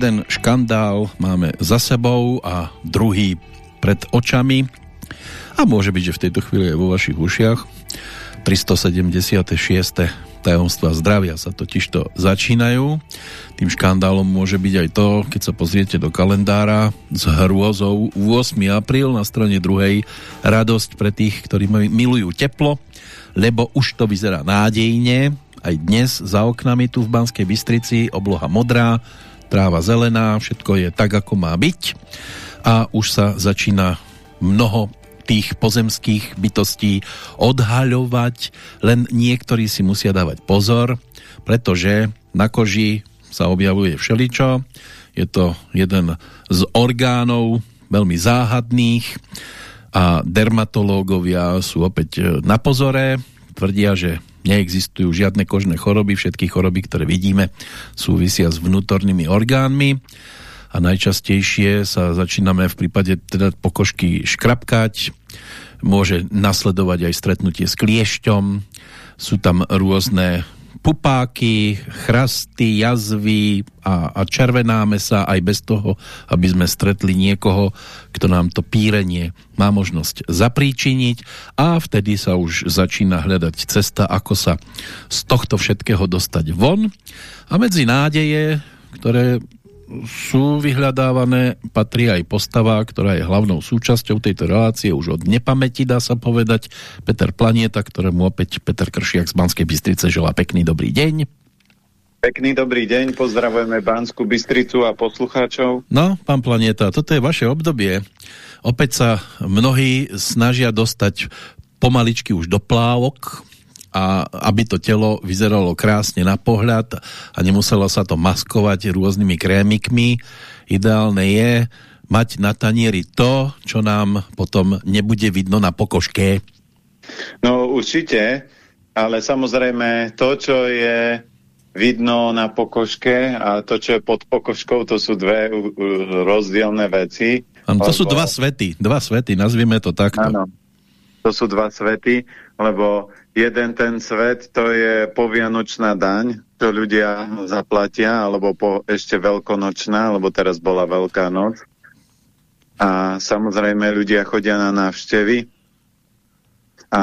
Jeden škandál máme za sebou a druhý pred očami. A môže byť, že v tejto chvíli je vo vašich ušiach. 376. tajomstva zdravia sa totižto začínajú. Tým škandálom môže byť aj to, keď sa pozriete do kalendára s hrôzou 8. apríl na strane druhej radosť pre tých, ktorí milujú teplo, lebo už to vyzerá nádejne. Aj dnes za oknami tu v Banskej Bystrici obloha modrá, tráva zelená, všetko je tak, ako má byť. A už sa začína mnoho tých pozemských bytostí odhaľovať, len niektorí si musia dávať pozor, pretože na koži sa objavuje všeličo, je to jeden z orgánov veľmi záhadných a dermatológovia sú opäť na pozore, tvrdia, že neexistujú žiadne kožné choroby, všetky choroby, ktoré vidíme, súvisia s vnútornými orgánmi. A najčastejšie sa začíname v prípade teda pokožky škrapkať, môže nasledovať aj stretnutie s kliešťom, sú tam rôzne pupáky, chrasty, jazvy a, a červenáme sa aj bez toho, aby sme stretli niekoho, kto nám to pírenie má možnosť zapríčiniť a vtedy sa už začína hľadať cesta, ako sa z tohto všetkého dostať von. A medzi nádeje, ktoré sú vyhľadávané, patrí aj postava, ktorá je hlavnou súčasťou tejto relácie už od nepamäti, dá sa povedať, Peter Planieta, ktorému opäť Peter Kršiak z Banskej Bystrice želá pekný dobrý deň. Pekný dobrý deň, pozdravujeme Banskú Bystricu a poslucháčov. No, pán Planieta, toto je vaše obdobie. Opäť sa mnohí snažia dostať pomaličky už do plávok, a aby to telo vyzeralo krásne na pohľad a nemuselo sa to maskovať rôznymi krémikmi. Ideálne je mať na tanieri to, čo nám potom nebude vidno na pokožke. No určite, ale samozrejme to, čo je vidno na pokožke a to, čo je pod pokožkou, to sú dve rozdielne veci. Ano, to lebo... sú dva svety, dva svety, nazvime to takto. Áno, to sú dva svety, lebo jeden ten svet, to je povianočná daň, čo ľudia zaplatia, alebo po ešte veľkonočná, lebo teraz bola Veľká noc. A samozrejme ľudia chodia na návštevy a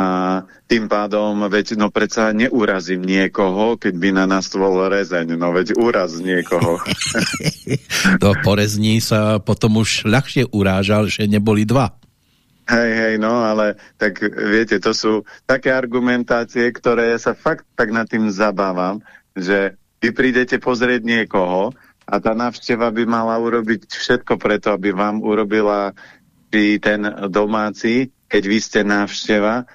tým pádom, veď no predsa neurazím niekoho, keď by na nás bol rezeň, no veď úraz niekoho. to porezní sa potom už ľahšie urážal, že neboli dva. Hej, hej, no, ale tak viete, to sú také argumentácie, ktoré ja sa fakt tak nad tým zabávam, že vy prídete pozrieť niekoho a tá návšteva by mala urobiť všetko preto, aby vám urobila ten domáci, keď vy ste návšteva,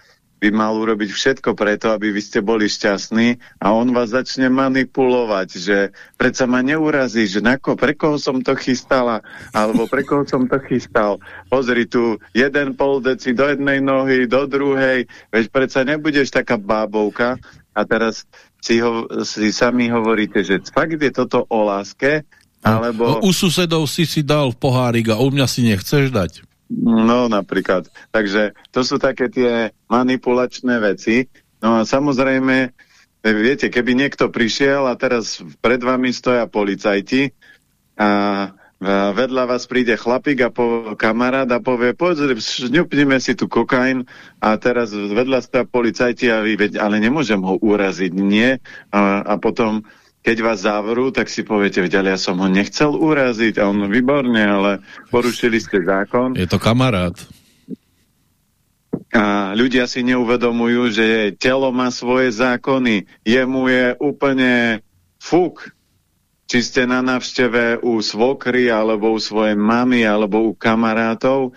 by mal urobiť všetko preto, aby vy ste boli šťastní a on vás začne manipulovať, že predsa ma neurazí, že ko, pre koho som to chystala, alebo pre koho som to chystal. Pozri tu, jeden pol deci do jednej nohy, do druhej, veď predsa nebudeš taká bábovka a teraz si, ho, si sami hovoríte, že fakt je toto o láske, alebo... No, u susedov si si dal v pohárik a u mňa si nechceš dať. No napríklad. Takže to sú také tie manipulačné veci. No a samozrejme, viete, keby niekto prišiel a teraz pred vami stoja policajti a vedľa vás príde chlapík a po, kamarát a povie, poď, šňupnime si tu kokain a teraz vedľa stoja policajti a vy, ale nemôžem ho uraziť, nie? A, a potom keď vás zavrú, tak si poviete, ale ja som ho nechcel uraziť a on výborne, ale porušili ste zákon. Je to kamarát. A ľudia si neuvedomujú, že telo má svoje zákony. Jemu je úplne fuk, či ste na návšteve u svokry, alebo u svojej mamy, alebo u kamarátov.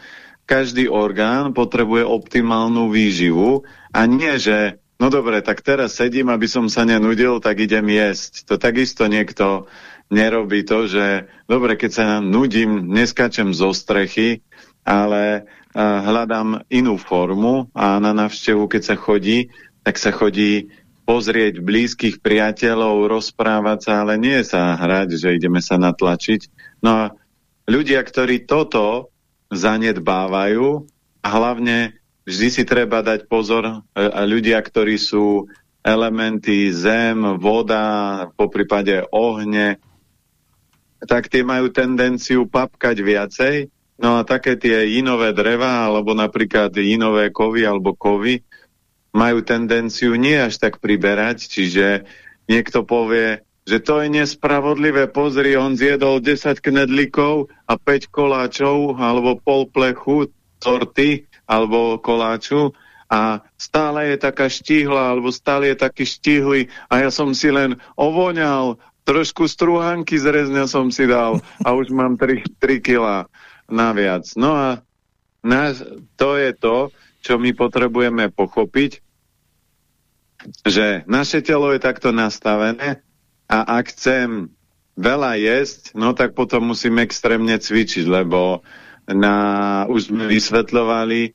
Každý orgán potrebuje optimálnu výživu a nie, že no dobre, tak teraz sedím, aby som sa nenudil, tak idem jesť. To takisto niekto nerobí to, že dobre, keď sa nudím, neskačem zo strechy, ale uh, hľadám inú formu a na návštevu, keď sa chodí, tak sa chodí pozrieť blízkych priateľov, rozprávať sa, ale nie sa hrať, že ideme sa natlačiť. No a ľudia, ktorí toto zanedbávajú a hlavne vždy si treba dať pozor, e, ľudia, ktorí sú elementy zem, voda, po prípade ohne, tak tie majú tendenciu papkať viacej. No a také tie inové dreva, alebo napríklad inové kovy alebo kovy, majú tendenciu nie až tak priberať, čiže niekto povie, že to je nespravodlivé, pozri, on zjedol 10 knedlikov a 5 koláčov, alebo pol plechu torty, alebo koláču a stále je taká štíhla, alebo stále je taký štíhly a ja som si len ovoňal, trošku strúhanky z rezňa som si dal a už mám 3, 3 kg naviac. No a na, to je to, čo my potrebujeme pochopiť, že naše telo je takto nastavené a ak chcem veľa jesť, no tak potom musím extrémne cvičiť, lebo na, už sme vysvetľovali,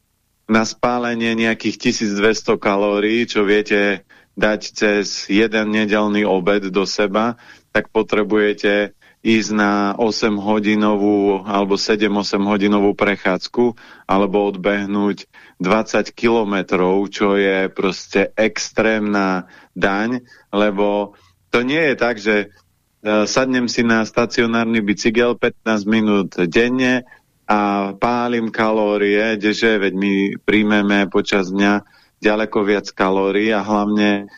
na spálenie nejakých 1200 kalórií, čo viete dať cez jeden nedelný obed do seba, tak potrebujete ísť na 8 hodinovú alebo 7-8 hodinovú prechádzku alebo odbehnúť 20 kilometrov, čo je proste extrémna daň, lebo to nie je tak, že uh, sadnem si na stacionárny bicykel 15 minút denne, a pálim kalórie, kdeže veď my príjmeme počas dňa ďaleko viac kalórií a hlavne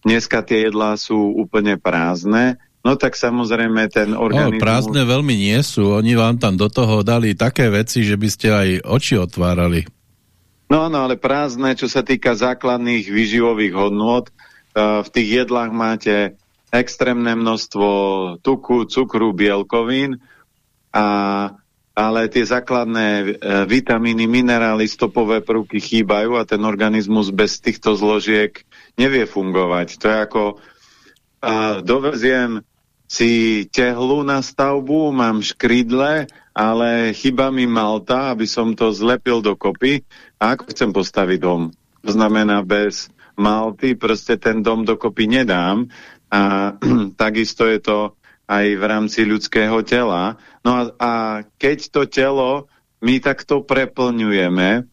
dneska tie jedlá sú úplne prázdne, no tak samozrejme ten organizmus... O, prázdne veľmi nie sú, oni vám tam do toho dali také veci, že by ste aj oči otvárali. No áno, ale prázdne, čo sa týka základných výživových hodnôt, uh, v tých jedlách máte extrémne množstvo tuku, cukru, bielkovín a ale tie základné e, vitamíny, minerály, stopové prvky chýbajú a ten organizmus bez týchto zložiek nevie fungovať. To je ako a, doveziem si tehlu na stavbu, mám škrydle, ale chyba mi malta, aby som to zlepil dokopy. A ako chcem postaviť dom? To znamená, bez malty proste ten dom dokopy nedám. A takisto je to aj v rámci ľudského tela. No a, a keď to telo my takto preplňujeme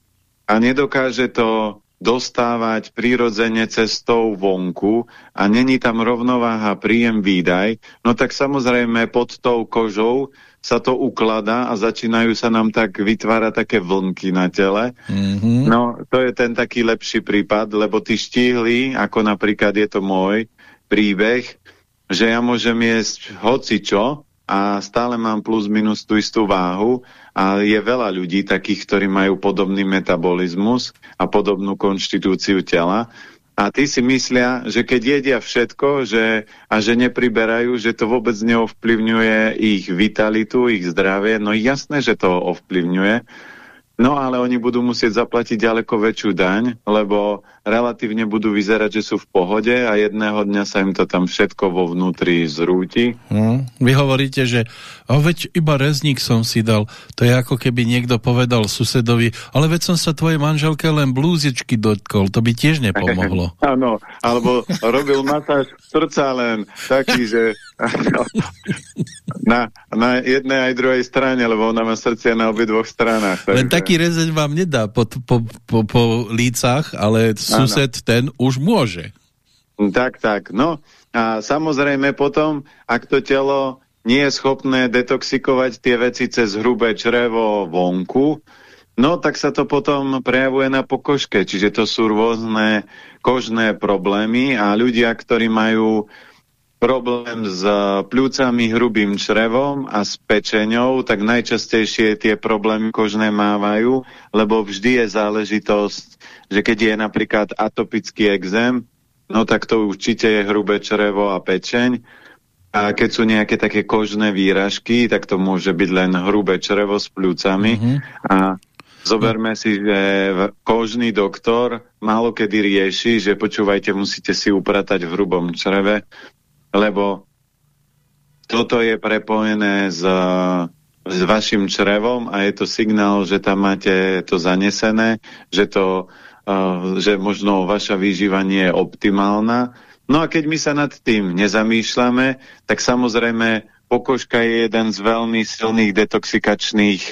a nedokáže to dostávať prírodzene cestou vonku a není tam rovnováha príjem výdaj, no tak samozrejme pod tou kožou sa to ukladá a začínajú sa nám tak vytvárať také vlnky na tele. Mm -hmm. No to je ten taký lepší prípad, lebo tí štíhli, ako napríklad je to môj príbeh, že ja môžem jesť hocičo a stále mám plus minus tú istú váhu a je veľa ľudí takých, ktorí majú podobný metabolizmus a podobnú konštitúciu tela a tí si myslia, že keď jedia všetko že, a že nepriberajú, že to vôbec neovplyvňuje ich vitalitu, ich zdravie. No jasné, že to ovplyvňuje, No ale oni budú musieť zaplatiť ďaleko väčšiu daň, lebo relatívne budú vyzerať, že sú v pohode a jedného dňa sa im to tam všetko vo vnútri zrúti. Hmm. Vy hovoríte, že o, veď iba rezník som si dal. To je ako keby niekto povedal susedovi, ale veď som sa tvojej manželke len blúzičky dotkol, to by tiež nepomohlo. Áno, alebo robil masáž srdca len taký, že na, na jednej aj druhej strane, lebo ona má srdcia na obi dvoch stranách. Len taký taký rezeň vám nedá po, po, po, po lícach, ale sused ano. ten už môže. Tak, tak. No a samozrejme potom, ak to telo nie je schopné detoxikovať tie veci cez hrubé črevo vonku, no tak sa to potom prejavuje na pokožke. Čiže to sú rôzne kožné problémy a ľudia, ktorí majú problém s pľúcami, hrubým črevom a s pečeňou, tak najčastejšie tie problémy kožné mávajú, lebo vždy je záležitosť, že keď je napríklad atopický exém, no tak to určite je hrubé črevo a pečeň. A keď sú nejaké také kožné výražky, tak to môže byť len hrubé črevo s pľúcami. Mm -hmm. A Zoberme si, že kožný doktor málo kedy rieši, že počúvajte, musíte si upratať v hrubom čreve, lebo toto je prepojené s, s vašim črevom a je to signál, že tam máte to zanesené, že, to, že možno vaša výživa je optimálna. No a keď my sa nad tým nezamýšľame, tak samozrejme pokožka je jeden z veľmi silných detoxikačných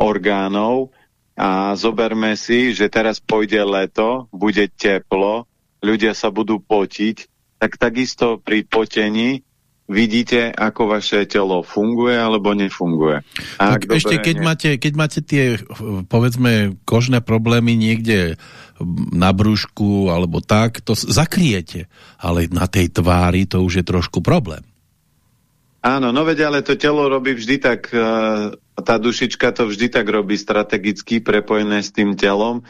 orgánov a zoberme si, že teraz pôjde leto, bude teplo, ľudia sa budú potiť tak takisto pri potení vidíte, ako vaše telo funguje alebo nefunguje. A tak ešte, keď, ne... máte, keď máte tie, povedzme, kožné problémy niekde na brúšku alebo tak, to zakriete, ale na tej tvári to už je trošku problém. Áno, no veď, ale to telo robí vždy tak, e, tá dušička to vždy tak robí strategicky prepojené s tým telom,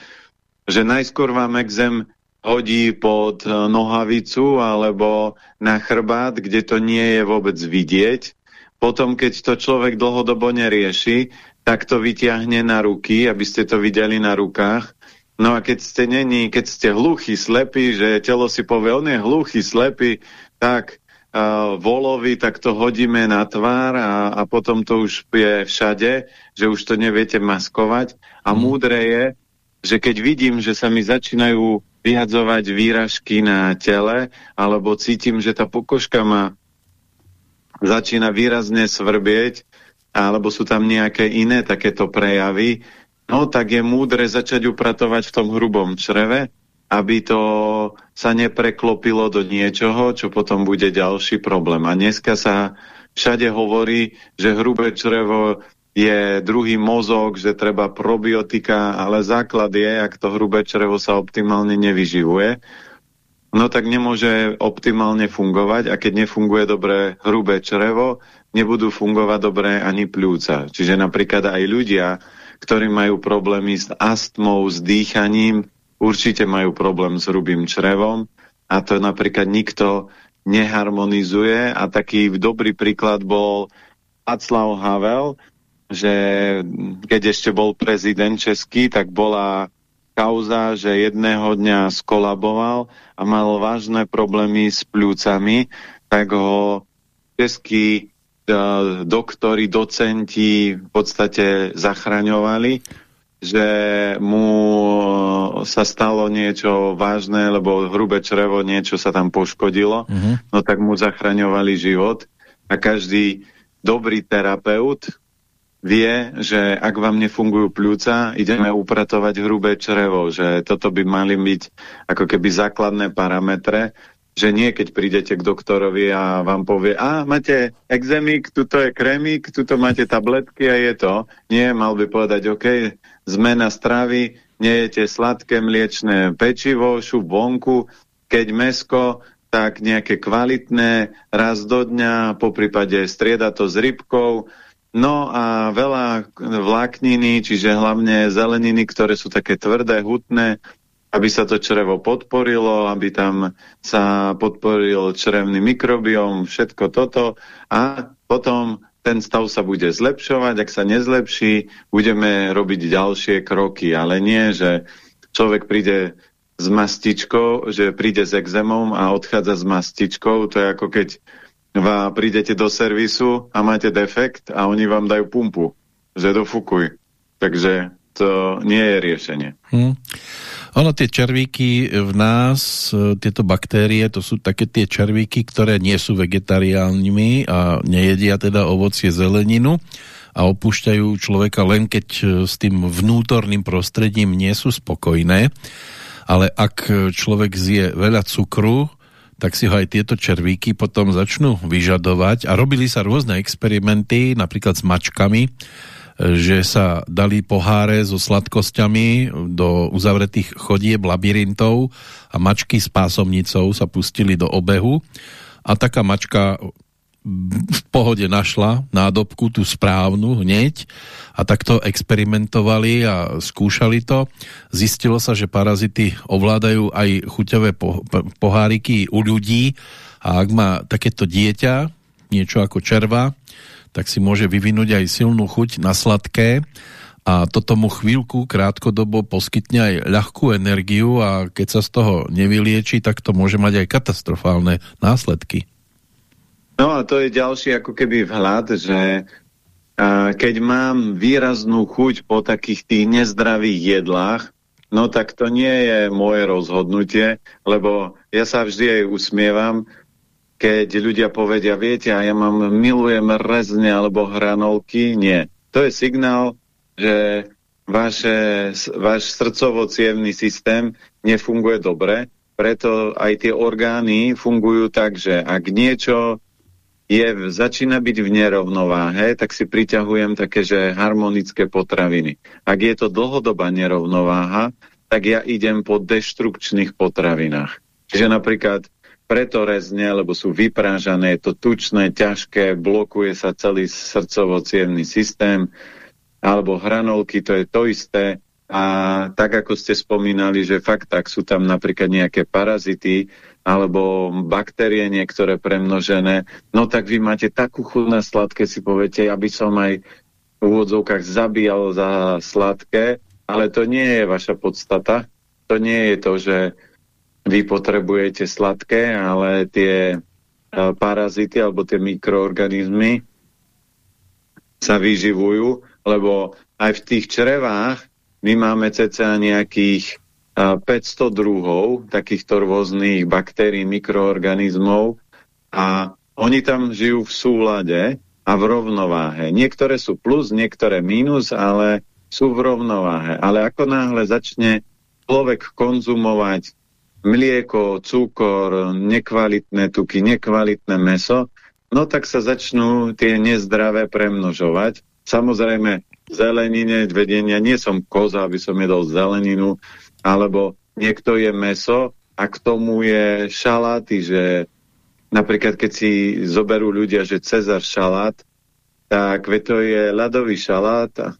že najskôr vám exém hodí pod e, nohavicu alebo na chrbát, kde to nie je vôbec vidieť. Potom, keď to človek dlhodobo nerieši, tak to vyťahne na ruky, aby ste to videli na rukách. No a keď ste není, keď ste hluchý, slepý, že telo si povie, on je hluchý, slepý, tak uh, volovi, tak to hodíme na tvár a, a potom to už je všade, že už to neviete maskovať. A mm. múdre je, že keď vidím, že sa mi začínajú vyhadzovať výražky na tele, alebo cítim, že tá pokožka ma začína výrazne svrbieť, alebo sú tam nejaké iné takéto prejavy, no tak je múdre začať upratovať v tom hrubom čreve, aby to sa nepreklopilo do niečoho, čo potom bude ďalší problém. A dneska sa všade hovorí, že hrubé črevo je druhý mozog, že treba probiotika, ale základ je, ak to hrubé črevo sa optimálne nevyživuje, no tak nemôže optimálne fungovať a keď nefunguje dobre hrubé črevo, nebudú fungovať dobre ani pľúca. Čiže napríklad aj ľudia, ktorí majú problémy s astmou, s dýchaním, určite majú problém s hrubým črevom. A to napríklad nikto neharmonizuje. A taký dobrý príklad bol Václav Havel, že keď ešte bol prezident český, tak bola kauza, že jedného dňa skolaboval a mal vážne problémy s pľúcami, tak ho českí uh, doktori, docenti v podstate zachraňovali, že mu sa stalo niečo vážne, lebo hrubé črevo, niečo sa tam poškodilo, uh mhm. -huh. no tak mu zachraňovali život a každý dobrý terapeut, vie, že ak vám nefungujú pľúca, ideme upratovať hrubé črevo, že toto by mali byť ako keby základné parametre, že nie keď prídete k doktorovi a vám povie, a máte exemik, tuto je krémik, tuto máte tabletky a je to. Nie, mal by povedať, OK, zmena stravy, nejete sladké mliečné pečivo, šup vonku, keď mesko, tak nejaké kvalitné, raz do dňa, po prípade strieda to s rybkou, No a veľa vlákniny, čiže hlavne zeleniny, ktoré sú také tvrdé, hutné, aby sa to črevo podporilo, aby tam sa podporil črevný mikrobióm, všetko toto. A potom ten stav sa bude zlepšovať, ak sa nezlepší, budeme robiť ďalšie kroky, ale nie, že človek príde s mastičkou, že príde s exemom a odchádza s mastičkou, to je ako keď prídete do servisu a máte defekt a oni vám dajú pumpu, že dofukuj. Takže to nie je riešenie. Hmm. Ono, tie červíky v nás, e, tieto baktérie, to sú také tie červíky, ktoré nie sú vegetariálnymi a nejedia teda ovocie, zeleninu a opúšťajú človeka len keď e, s tým vnútorným prostredím nie sú spokojné. Ale ak človek zje veľa cukru, tak si ho aj tieto červíky potom začnú vyžadovať. A robili sa rôzne experimenty, napríklad s mačkami, že sa dali poháre so sladkosťami do uzavretých chodieb, labyrintov a mačky s pásomnicou sa pustili do obehu. A taká mačka v pohode našla nádobku, tú správnu hneď a takto experimentovali a skúšali to. Zistilo sa, že parazity ovládajú aj chuťové po poháriky u ľudí a ak má takéto dieťa, niečo ako červa, tak si môže vyvinúť aj silnú chuť na sladké a toto mu chvíľku, krátkodobo poskytne aj ľahkú energiu a keď sa z toho nevylieči, tak to môže mať aj katastrofálne následky. No a to je ďalší ako keby vhľad, že keď mám výraznú chuť po takých tých nezdravých jedlách, no tak to nie je moje rozhodnutie, lebo ja sa vždy aj usmievam, keď ľudia povedia, viete, a ja mám, milujem rezne alebo hranolky, nie. To je signál, že vaše, váš srdcovo systém nefunguje dobre, preto aj tie orgány fungujú tak, že ak niečo je, začína byť v nerovnováhe, tak si priťahujem také, že harmonické potraviny. Ak je to dlhodobá nerovnováha, tak ja idem po deštrukčných potravinách. Čiže napríklad preto rezne, lebo sú vyprážané, je to tučné, ťažké, blokuje sa celý srdcovo systém, alebo hranolky, to je to isté. A tak, ako ste spomínali, že fakt tak sú tam napríklad nejaké parazity, alebo baktérie niektoré premnožené, no tak vy máte takú chuť sladké, si poviete, aby som aj v úvodzovkách zabíjal za sladké, ale to nie je vaša podstata. To nie je to, že vy potrebujete sladké, ale tie e, parazity alebo tie mikroorganizmy sa vyživujú, lebo aj v tých črevách my máme cca nejakých 500 druhov takýchto rôznych baktérií, mikroorganizmov a oni tam žijú v súlade a v rovnováhe. Niektoré sú plus, niektoré mínus, ale sú v rovnováhe. Ale ako náhle začne človek konzumovať mlieko, cukor, nekvalitné tuky, nekvalitné meso, no tak sa začnú tie nezdravé premnožovať. Samozrejme, zelenine, vedenia, nie som koza, aby som jedol zeleninu, alebo niekto je meso a k tomu je šaláty, že napríklad keď si zoberú ľudia, že Cezar šalát, tak to je ľadový šalát a,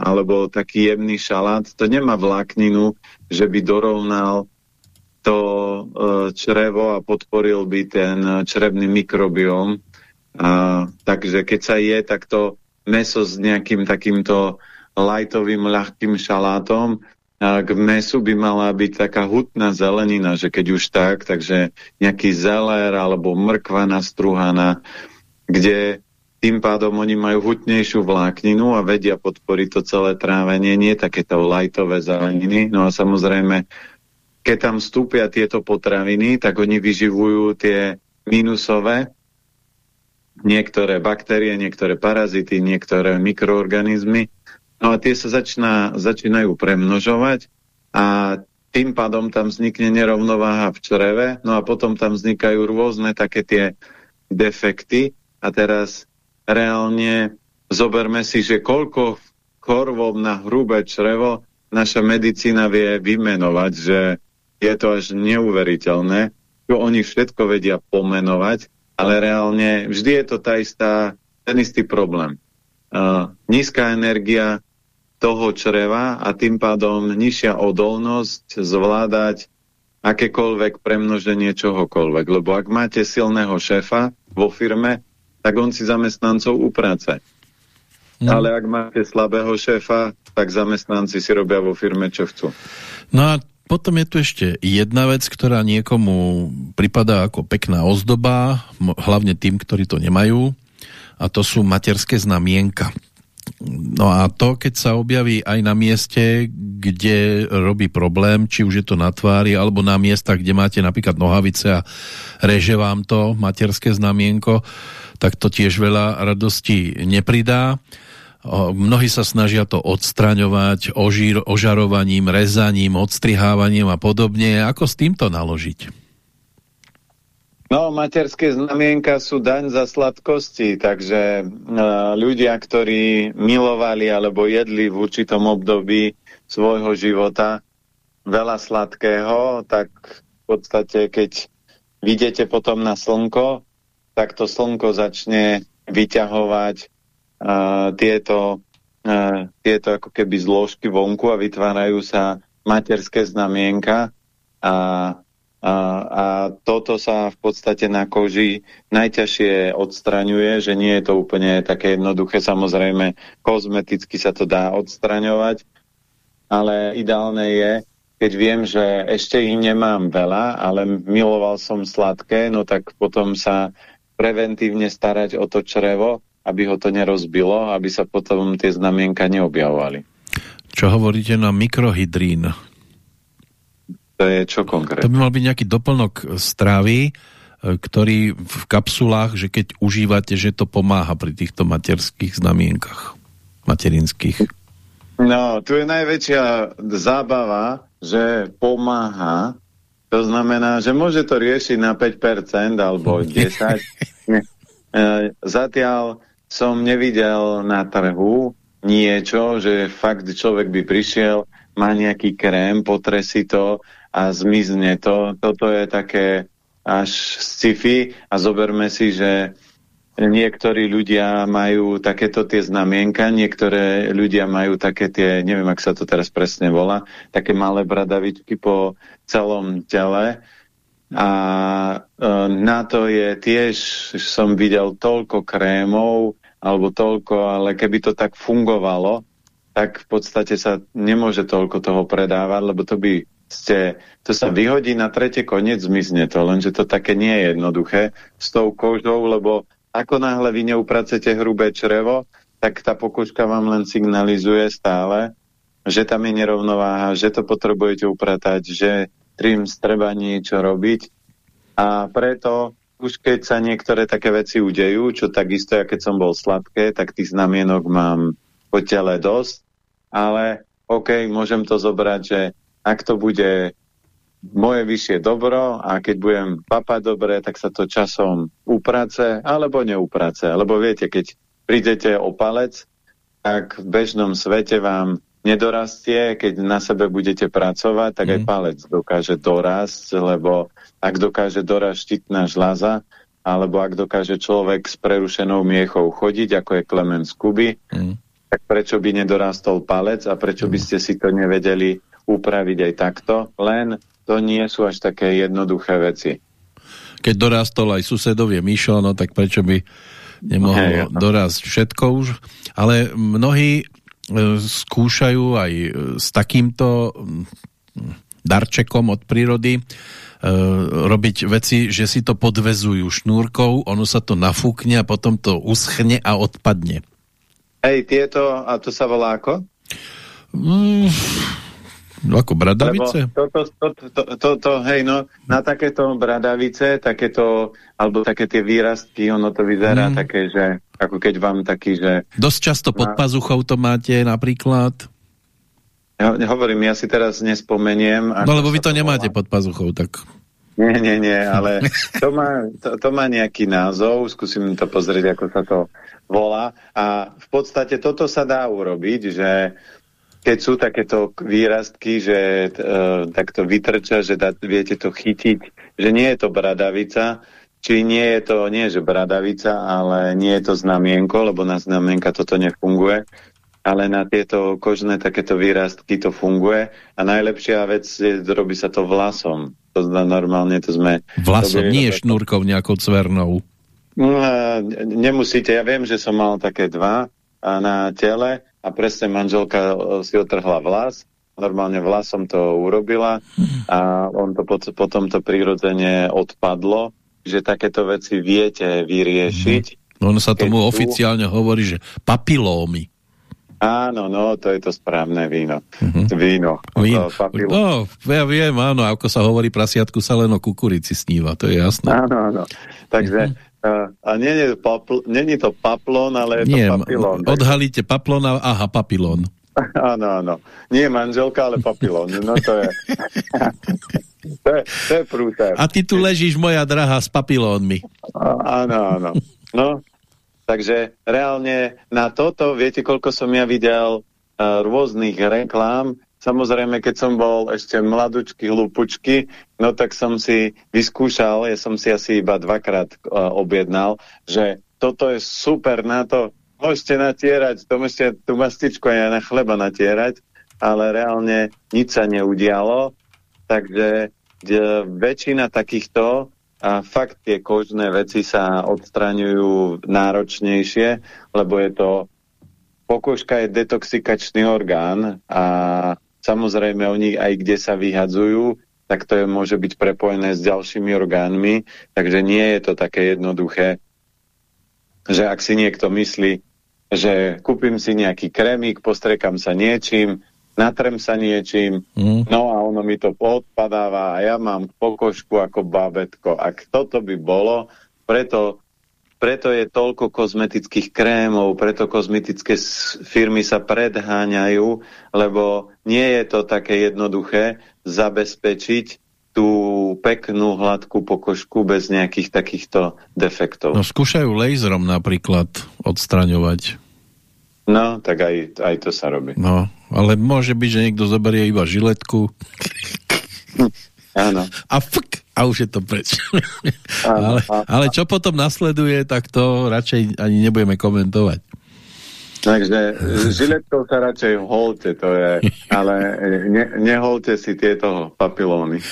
alebo taký jemný šalát, to nemá vlákninu, že by dorovnal to e, črevo a podporil by ten črevný mikrobióm. A, takže keď sa je, tak to meso s nejakým takýmto lightovým, ľahkým šalátom, k mesu by mala byť taká hutná zelenina, že keď už tak, takže nejaký zeler alebo mrkva nastruhaná, kde tým pádom oni majú hutnejšiu vlákninu a vedia podporiť to celé trávenie, nie takéto lajtové zeleniny. No a samozrejme, keď tam vstúpia tieto potraviny, tak oni vyživujú tie minusové, niektoré baktérie, niektoré parazity, niektoré mikroorganizmy No a tie sa začína, začínajú premnožovať a tým pádom tam vznikne nerovnováha v čreve, no a potom tam vznikajú rôzne také tie defekty a teraz reálne zoberme si, že koľko chorôb na hrubé črevo naša medicína vie vymenovať, že je to až neuveriteľné, že oni všetko vedia pomenovať, ale reálne vždy je to tá istá, ten istý problém. Uh, nízka energia toho čreva a tým pádom nižšia odolnosť zvládať akékoľvek premnoženie čohokoľvek. Lebo ak máte silného šéfa vo firme, tak on si zamestnancov upráce. No. Ale ak máte slabého šéfa, tak zamestnanci si robia vo firme, čo chcú. No a potom je tu ešte jedna vec, ktorá niekomu pripadá ako pekná ozdoba, hlavne tým, ktorí to nemajú, a to sú materské znamienka. No a to, keď sa objaví aj na mieste, kde robí problém, či už je to na tvári, alebo na miestach, kde máte napríklad nohavice a reže vám to materské znamienko, tak to tiež veľa radosti nepridá. Mnohí sa snažia to odstraňovať ožír, ožarovaním, rezaním, odstrihávaním a podobne. Ako s týmto naložiť? No, materské znamienka sú daň za sladkosti, takže uh, ľudia, ktorí milovali alebo jedli v určitom období svojho života veľa sladkého, tak v podstate, keď vidíte potom na slnko, tak to slnko začne vyťahovať uh, tieto, uh, tieto ako keby zložky vonku a vytvárajú sa materské znamienka a a, a toto sa v podstate na koži najťažšie odstraňuje, že nie je to úplne také jednoduché. Samozrejme, kozmeticky sa to dá odstraňovať, ale ideálne je, keď viem, že ešte ich nemám veľa, ale miloval som sladké, no tak potom sa preventívne starať o to črevo, aby ho to nerozbilo, aby sa potom tie znamienka neobjavovali. Čo hovoríte na mikrohydrín? To je čo konkrétne? To by mal byť nejaký doplnok strávy, e, ktorý v kapsulách, že keď užívate, že to pomáha pri týchto materských znamienkach, materinských. No, tu je najväčšia zábava, že pomáha, to znamená, že môže to riešiť na 5% alebo 10%. zatiaľ som nevidel na trhu niečo, že fakt človek by prišiel, má nejaký krém, potre si to a zmizne to. Toto je také až sci-fi a zoberme si, že niektorí ľudia majú takéto tie znamienka, niektoré ľudia majú také tie, neviem, ak sa to teraz presne volá, také malé bradavičky po celom tele a e, na to je tiež, som videl toľko krémov alebo toľko, ale keby to tak fungovalo, tak v podstate sa nemôže toľko toho predávať, lebo to by ste, to sa vyhodí na tretie koniec, zmizne to, lenže to také nie je jednoduché s tou kožou, lebo ako náhle vy neupracete hrubé črevo, tak tá pokožka vám len signalizuje stále, že tam je nerovnováha, že to potrebujete upratať, že tým treba niečo robiť. A preto už keď sa niektoré také veci udejú, čo takisto, ja keď som bol sladké, tak tých znamienok mám po tele dosť, ale OK, môžem to zobrať, že ak to bude moje vyššie dobro a keď budem papať dobre, tak sa to časom uprace alebo neuprace. Lebo viete, keď prídete o palec, tak v bežnom svete vám nedorastie, keď na sebe budete pracovať, tak mm. aj palec dokáže dorásť, lebo ak dokáže dorásť štítna žľaza, alebo ak dokáže človek s prerušenou miechou chodiť, ako je Klement z Kuby, mm. tak prečo by nedorástol palec a prečo mm. by ste si to nevedeli upraviť aj takto, len to nie sú až také jednoduché veci. Keď dorástol aj susedovie Mišo, no tak prečo by nemohlo hey, dorásť všetko už. Ale mnohí e, skúšajú aj e, s takýmto darčekom od prírody e, robiť veci, že si to podvezujú šnúrkou, ono sa to nafúkne a potom to uschne a odpadne. Hej, tieto, a to sa volá ako? Mm, ako bradavice? to, to, to, to, to, hej, no, na takéto bradavice, takéto, alebo také tie výrastky, ono to vyzerá mm. také, že ako keď vám taký, že... Dosť často pod pazuchou to máte napríklad? Ja, hovorím, ja si teraz nespomeniem. No lebo vy to, to nemáte pod pazuchou, tak... Nie, nie, nie, ale to má, to, to má nejaký názov, skúsim to pozrieť, ako sa to volá. A v podstate toto sa dá urobiť, že keď sú takéto výrastky, že uh, takto vytrča, že da, viete to chytiť, že nie je to bradavica, či nie je to, nie že bradavica, ale nie je to znamienko, lebo na znamienka toto nefunguje, ale na tieto kožné takéto výrastky to funguje a najlepšia vec je, robí sa to vlasom. To normálne to sme... Vlasom, nie šnúrkou nejakou cvernou. No, nemusíte, ja viem, že som mal také dva na tele, a presne manželka e, si otrhla vlas, normálne vlasom to urobila a on to pot potom to prirodzene odpadlo, že takéto veci viete vyriešiť. Mm. Ono sa tomu oficiálne hovorí, že papilómy. Áno, no, to je to správne víno. Uh mhm. -huh. Víno. Víno. No, ja viem, áno, ako sa hovorí prasiatku, sa len o kukurici sníva, to je jasné. Áno, áno. Takže uh mhm. -huh. A papl je to paplon, ale je nie, to papilón. Odhalíte paplon a aha, papilón. Áno, áno. Nie manželka, ale papilón. No to je... to je, to je prúter. A ty tu ležíš, moja drahá, s papilónmi. Áno, áno. No, takže reálne na toto, viete, koľko som ja videl uh, rôznych reklám, Samozrejme, keď som bol ešte mladučky, hlupučky, no tak som si vyskúšal, ja som si asi iba dvakrát uh, objednal, že toto je super na to, môžete natierať, to môžete tú mastičku aj na chleba natierať, ale reálne nič sa neudialo, takže väčšina takýchto a fakt tie kožné veci sa odstraňujú náročnejšie, lebo je to pokožka je detoxikačný orgán a Samozrejme, oni aj kde sa vyhadzujú, tak to je, môže byť prepojené s ďalšími orgánmi, takže nie je to také jednoduché, že ak si niekto myslí, že kúpim si nejaký krémik, postrekam sa niečím, natrem sa niečím, mm. no a ono mi to odpadáva a ja mám pokožku ako babetko. Ak toto by bolo, preto preto je toľko kozmetických krémov, preto kozmetické firmy sa predháňajú, lebo nie je to také jednoduché zabezpečiť tú peknú, hladkú pokožku bez nejakých takýchto defektov. No skúšajú laserom napríklad odstraňovať. No, tak aj, aj to sa robí. No, ale môže byť, že niekto zoberie iba žiletku. Áno. A fuk, a už je to preč. ale, ale čo potom nasleduje, tak to radšej ani nebudeme komentovať. Takže žiletkou sa radšej holte, to je, ale ne, neholte si tieto papilóny.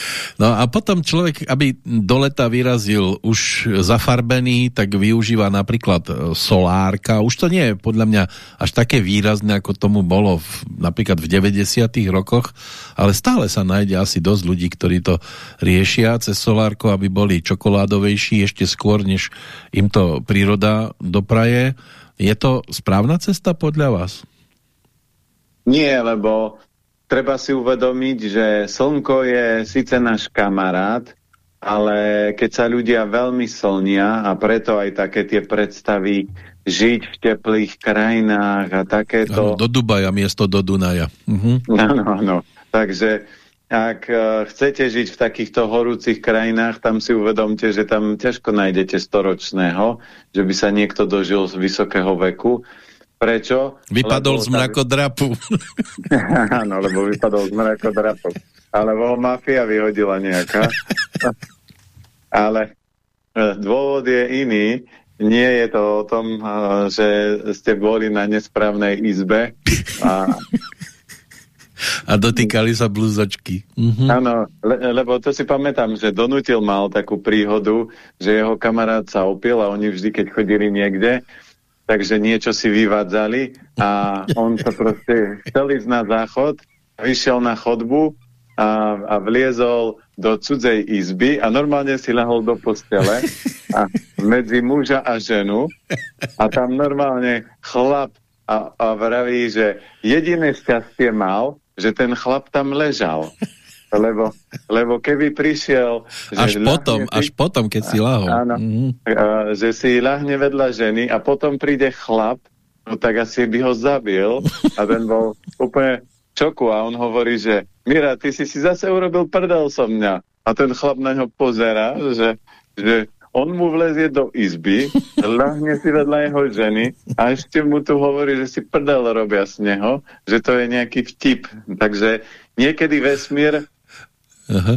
No a potom človek, aby do leta vyrazil už zafarbený, tak využíva napríklad e, solárka. Už to nie je podľa mňa až také výrazné, ako tomu bolo v, napríklad v 90 rokoch, ale stále sa nájde asi dosť ľudí, ktorí to riešia cez solárko, aby boli čokoládovejší ešte skôr, než im to príroda dopraje. Je to správna cesta podľa vás? Nie, lebo treba si uvedomiť, že slnko je síce náš kamarát, ale keď sa ľudia veľmi slnia a preto aj také tie predstavy žiť v teplých krajinách a takéto... Ano, do Dubaja miesto do Dunaja. Mhm. Áno, áno. Takže ak uh, chcete žiť v takýchto horúcich krajinách, tam si uvedomte, že tam ťažko nájdete storočného, že by sa niekto dožil z vysokého veku. Prečo? Vypadol lebo z mrakodrapu. Áno, lebo vypadol z mrakodrapu. Alebo ho mafia vyhodila nejaká. Ale e, dôvod je iný. Nie je to o tom, e, že ste boli na nesprávnej izbe a a dotýkali sa blúzočky. Mhm. Áno, le, lebo to si pamätám, že Donutil mal takú príhodu, že jeho kamarát sa opil a oni vždy, keď chodili niekde, takže niečo si vyvádzali a on sa proste chcel ísť na záchod, vyšiel na chodbu a, a vliezol do cudzej izby a normálne si lahol do postele a medzi muža a ženu a tam normálne chlap a, a vraví, že jediné šťastie mal, že ten chlap tam ležal. Lebo, lebo keby prišiel... Až potom, si, až potom, keď si lahol. Áno, mm že si lahne vedľa ženy a potom príde chlap, no tak asi by ho zabil a ten bol úplne čoku a on hovorí, že Mira, ty si si zase urobil prdel so mňa. A ten chlap na ňo pozera, že, že on mu vlezie do izby, ľahne si vedľa jeho ženy a ešte mu tu hovorí, že si prdel robia z neho, že to je nejaký vtip. Takže niekedy vesmír Aha.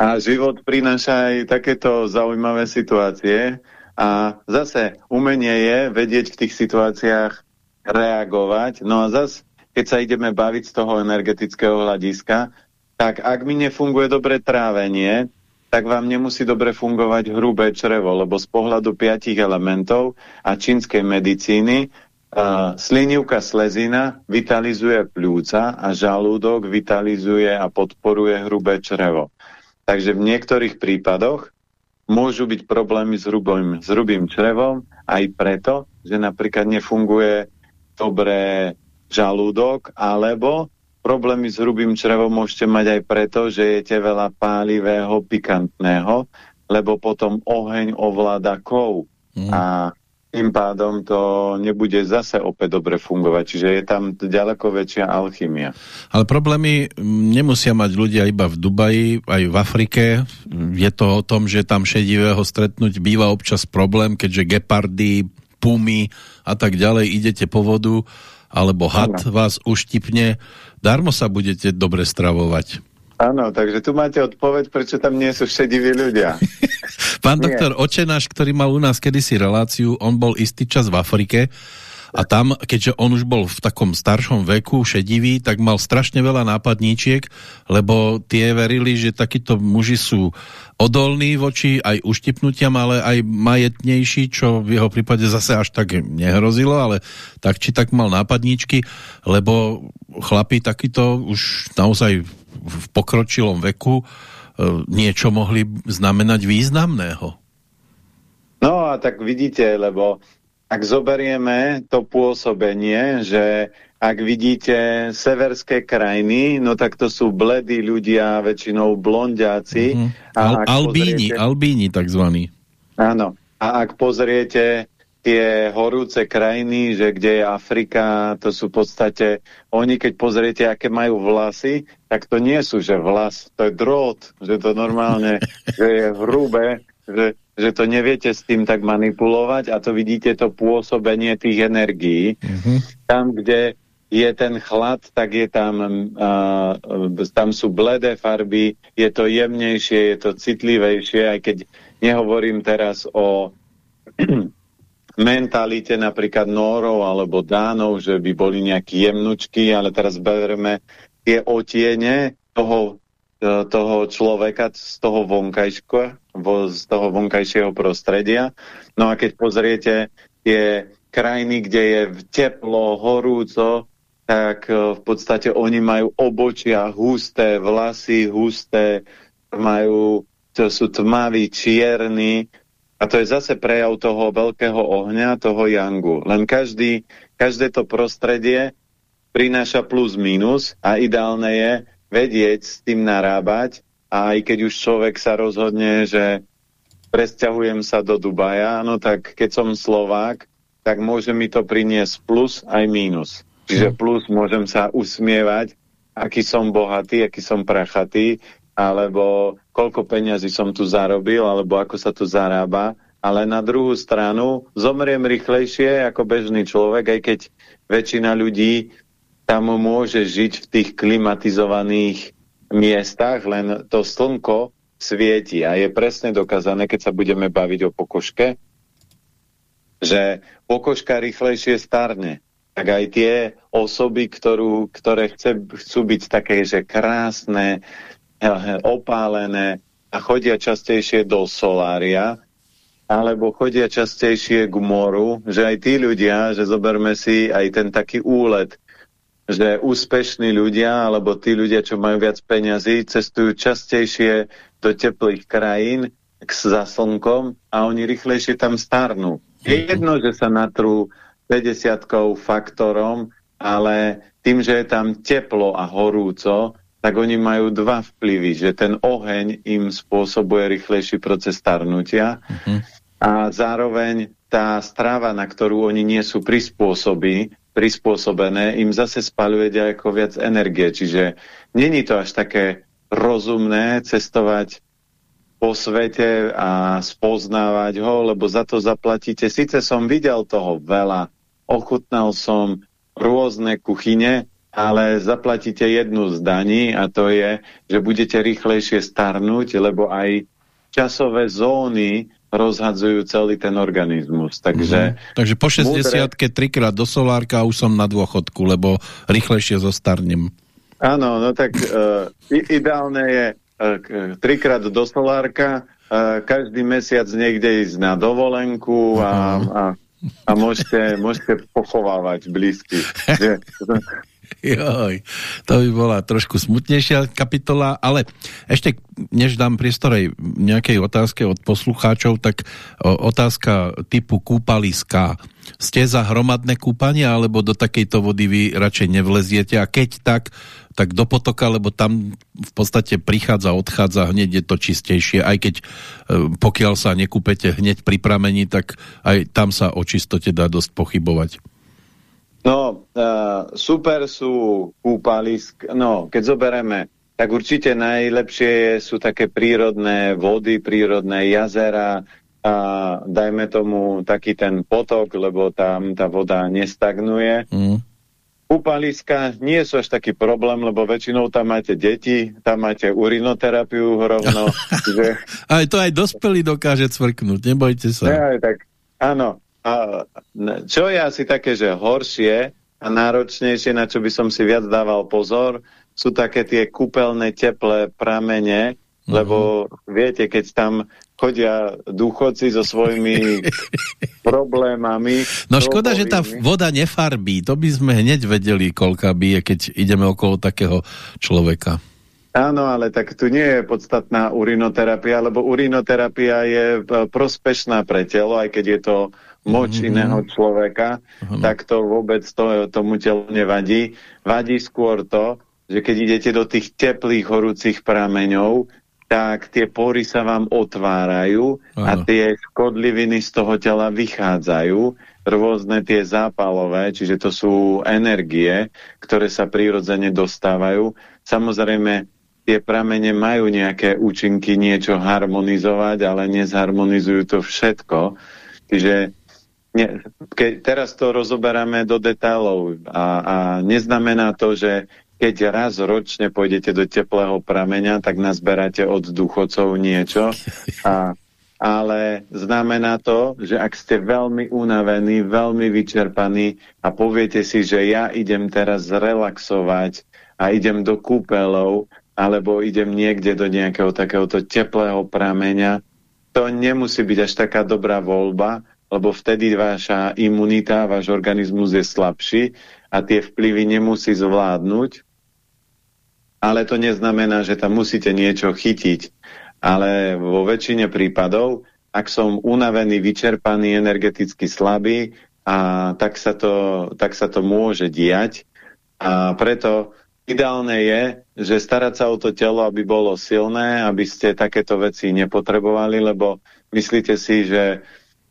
a život prináša aj takéto zaujímavé situácie a zase umenie je vedieť v tých situáciách reagovať. No a zase, keď sa ideme baviť z toho energetického hľadiska, tak ak mi nefunguje dobre trávenie, tak vám nemusí dobre fungovať hrubé črevo, lebo z pohľadu piatich elementov a čínskej medicíny uh, slinivka slezina vitalizuje pľúca a žalúdok vitalizuje a podporuje hrubé črevo. Takže v niektorých prípadoch môžu byť problémy s hrubým, s hrubým črevom aj preto, že napríklad nefunguje dobré žalúdok alebo Problémy s hrubým črevom môžete mať aj preto, že jete veľa pálivého, pikantného, lebo potom oheň ovláda kov. Mm. A tým pádom to nebude zase opäť dobre fungovať. Čiže je tam ďaleko väčšia alchymia. Ale problémy nemusia mať ľudia iba v Dubaji, aj v Afrike. Je to o tom, že tam šedivého stretnúť býva občas problém, keďže gepardy, pumy a tak ďalej idete po vodu alebo had ano. vás uštipne, darmo sa budete dobre stravovať. Áno, takže tu máte odpoveď, prečo tam nie sú šediví ľudia. Pán nie. doktor Očenáš, ktorý mal u nás kedysi reláciu, on bol istý čas v Afrike a tam, keďže on už bol v takom staršom veku, šedivý, tak mal strašne veľa nápadníčiek, lebo tie verili, že takíto muži sú odolní voči aj uštipnutiam, ale aj majetnejší, čo v jeho prípade zase až tak nehrozilo, ale tak či tak mal nápadníčky, lebo chlapi takýto už naozaj v pokročilom veku e, niečo mohli znamenať významného. No a tak vidíte, lebo ak zoberieme to pôsobenie, že ak vidíte severské krajiny, no tak to sú bledí ľudia, väčšinou blondiaci. Mm. Al albíni, pozriete... albíni takzvaní. Áno. A ak pozriete tie horúce krajiny, že kde je Afrika, to sú v podstate, oni keď pozriete, aké majú vlasy, tak to nie sú, že vlas, to je drôt, že to normálne, že je hrubé, že, že to neviete s tým tak manipulovať a to vidíte to pôsobenie tých energií. Mm -hmm. Tam, kde je ten chlad, tak je tam, uh, tam sú bledé farby, je to jemnejšie, je to citlivejšie, aj keď nehovorím teraz o mentalite napríklad Nórov alebo Dánov, že by boli nejakí jemnučky, ale teraz bereme tie otiene toho, e, toho človeka z toho vonkajška, z toho vonkajšieho prostredia. No a keď pozriete tie krajiny, kde je teplo, horúco, tak e, v podstate oni majú obočia husté, vlasy husté, majú, to sú tmaví, čierni, a to je zase prejav toho veľkého ohňa, toho jangu. Len každý, každé to prostredie prináša plus minus a ideálne je vedieť s tým narábať a aj keď už človek sa rozhodne, že presťahujem sa do Dubaja, no tak keď som Slovák, tak môže mi to priniesť plus aj mínus. Čiže plus môžem sa usmievať, aký som bohatý, aký som prachatý, alebo koľko peňazí som tu zarobil, alebo ako sa tu zarába, ale na druhú stranu zomriem rýchlejšie ako bežný človek, aj keď väčšina ľudí tam môže žiť v tých klimatizovaných miestach, len to slnko svieti a je presne dokázané, keď sa budeme baviť o pokožke, že pokožka rýchlejšie starne. Tak aj tie osoby, ktorú, ktoré chce, chcú byť také, že krásne, opálené a chodia častejšie do solária, alebo chodia častejšie k moru, že aj tí ľudia, že zoberme si aj ten taký úlet, že úspešní ľudia, alebo tí ľudia, čo majú viac peňazí, cestujú častejšie do teplých krajín k za slnkom a oni rýchlejšie tam starnú. Je jedno, že sa natrú 50 faktorom, ale tým, že je tam teplo a horúco, tak oni majú dva vplyvy, že ten oheň im spôsobuje rýchlejší proces starnutia uh mhm. -huh. a zároveň tá strava, na ktorú oni nie sú prispôsoby, prispôsobené, im zase spaľuje ďaleko viac energie. Čiže není to až také rozumné cestovať po svete a spoznávať ho, lebo za to zaplatíte. Sice som videl toho veľa, ochutnal som rôzne kuchyne, ale zaplatíte jednu z daní a to je, že budete rýchlejšie starnúť, lebo aj časové zóny rozhadzujú celý ten organizmus. Takže, mm. Takže po 60 múdre... trikrát do solárka a už som na dôchodku, lebo rýchlejšie zostarnem. Áno, no tak uh, ideálne je uh, trikrát do solárka, uh, každý mesiac niekde ísť na dovolenku a, a, a môžete, môžete pochovávať blízky. Joj, to by bola trošku smutnejšia kapitola, ale ešte než dám priestor aj nejakej otázke od poslucháčov, tak otázka typu kúpaliska. Ste za hromadné kúpanie, alebo do takejto vody vy radšej nevleziete a keď tak, tak do potoka, lebo tam v podstate prichádza, odchádza, hneď je to čistejšie, aj keď e, pokiaľ sa nekúpete hneď pri pramení, tak aj tam sa o čistote dá dosť pochybovať. No, uh, super sú kúpalisk, no, keď zoberieme, tak určite najlepšie sú také prírodné vody, prírodné jazera, a dajme tomu taký ten potok, lebo tam tá voda nestagnuje. Mm. Kúpaliska nie sú až taký problém, lebo väčšinou tam máte deti, tam máte urinoterapiu rovno. že... Aj to aj dospelý dokáže cvrknúť, nebojte sa. Ja, tak, áno, a čo je asi také, že horšie a náročnejšie, na čo by som si viac dával pozor, sú také tie kúpeľné teplé pramene, mm -hmm. lebo viete, keď tam chodia dôchodci so svojimi problémami. No škoda, že tá voda nefarbí. To by sme hneď vedeli, koľka bije, keď ideme okolo takého človeka. Áno, ale tak tu nie je podstatná urinoterapia, lebo urinoterapia je e, prospešná pre telo, aj keď je to moč mm -hmm. iného človeka, -hmm. tak to vôbec to, tomu telu nevadí. Vadí skôr to, že keď idete do tých teplých horúcich prameňov, tak tie pory sa vám otvárajú ano. a tie škodliviny z toho tela vychádzajú, rôzne tie zápalové, čiže to sú energie, ktoré sa prirodzene dostávajú. Samozrejme, tie pramene majú nejaké účinky niečo harmonizovať, ale nezharmonizujú to všetko. Čiže nie, ke, teraz to rozoberáme do detailov a, a neznamená to, že keď raz ročne pôjdete do teplého prameňa, tak nazberáte od duchocov niečo. A, ale znamená to, že ak ste veľmi unavení, veľmi vyčerpaní a poviete si, že ja idem teraz zrelaxovať a idem do kúpelov, alebo idem niekde do nejakého takéhoto teplého prameňa, to nemusí byť až taká dobrá voľba, lebo vtedy vaša imunita, váš organizmus je slabší a tie vplyvy nemusí zvládnuť ale to neznamená, že tam musíte niečo chytiť. Ale vo väčšine prípadov, ak som unavený, vyčerpaný, energeticky slabý, a tak sa to, tak sa to môže diať. A preto ideálne je, že starať sa o to telo, aby bolo silné, aby ste takéto veci nepotrebovali, lebo myslíte si, že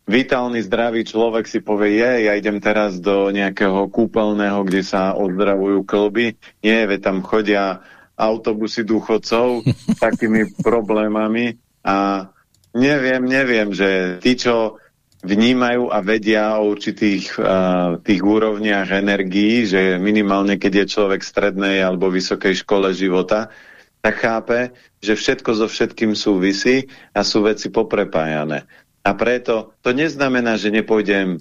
vitálny, zdravý človek si povie, je, ja idem teraz do nejakého kúpeľného, kde sa oddravujú klby. Nie, veď tam chodia autobusy dôchodcov s takými problémami a neviem, neviem, že tí, čo vnímajú a vedia o určitých uh, tých úrovniach energií, že minimálne keď je človek v strednej alebo vysokej škole života, tak chápe, že všetko so všetkým súvisí a sú veci poprepájané. A preto to neznamená, že nepôjdem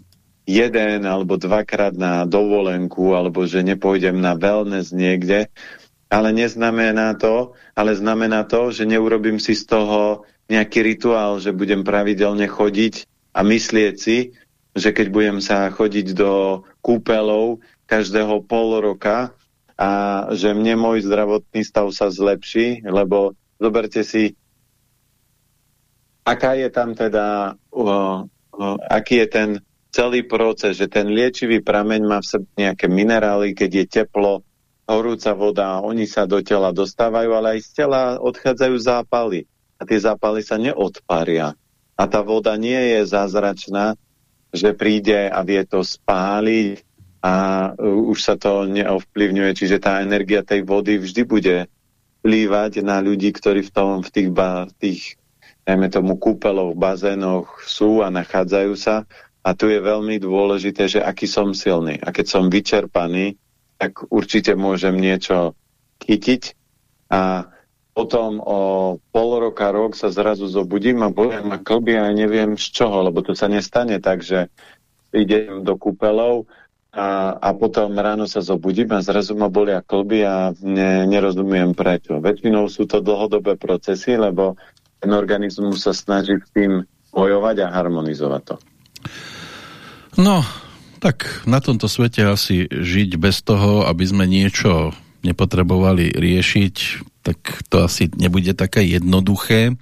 jeden alebo dvakrát na dovolenku, alebo že nepôjdem na wellness niekde, ale neznamená to, ale znamená to, že neurobím si z toho nejaký rituál, že budem pravidelne chodiť a myslieť si, že keď budem sa chodiť do kúpelov každého pol roka a že mne môj zdravotný stav sa zlepší, lebo zoberte si, aká je tam teda, uh, uh, aký je ten celý proces, že ten liečivý prameň má v sebe nejaké minerály, keď je teplo, horúca voda, oni sa do tela dostávajú, ale aj z tela odchádzajú zápaly. A tie zápaly sa neodparia. A tá voda nie je zázračná, že príde a vie to spáliť a už sa to neovplyvňuje. Čiže tá energia tej vody vždy bude vplývať na ľudí, ktorí v, tom, v tých, ba, tých najmä tomu kúpeloch, bazénoch sú a nachádzajú sa. A tu je veľmi dôležité, že aký som silný. A keď som vyčerpaný, tak určite môžem niečo chytiť a potom o pol roka, rok sa zrazu zobudím a budem ma klby a neviem z čoho, lebo to sa nestane tak, že idem do kúpelov a, a potom ráno sa zobudím a zrazu ma bolia klby a ne, nerozumiem prečo. Väčšinou sú to dlhodobé procesy, lebo ten organizmus sa snaží s tým bojovať a harmonizovať to. No, tak na tomto svete asi žiť bez toho, aby sme niečo nepotrebovali riešiť, tak to asi nebude také jednoduché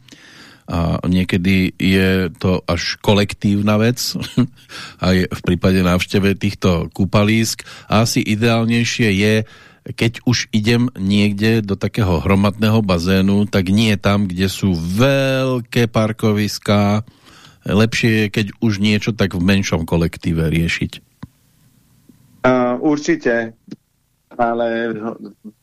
a niekedy je to až kolektívna vec aj v prípade návšteve týchto kúpalísk a asi ideálnejšie je keď už idem niekde do takého hromadného bazénu, tak nie tam, kde sú veľké parkoviská. Lepšie je, keď už niečo tak v menšom kolektíve riešiť. Uh, určite, ale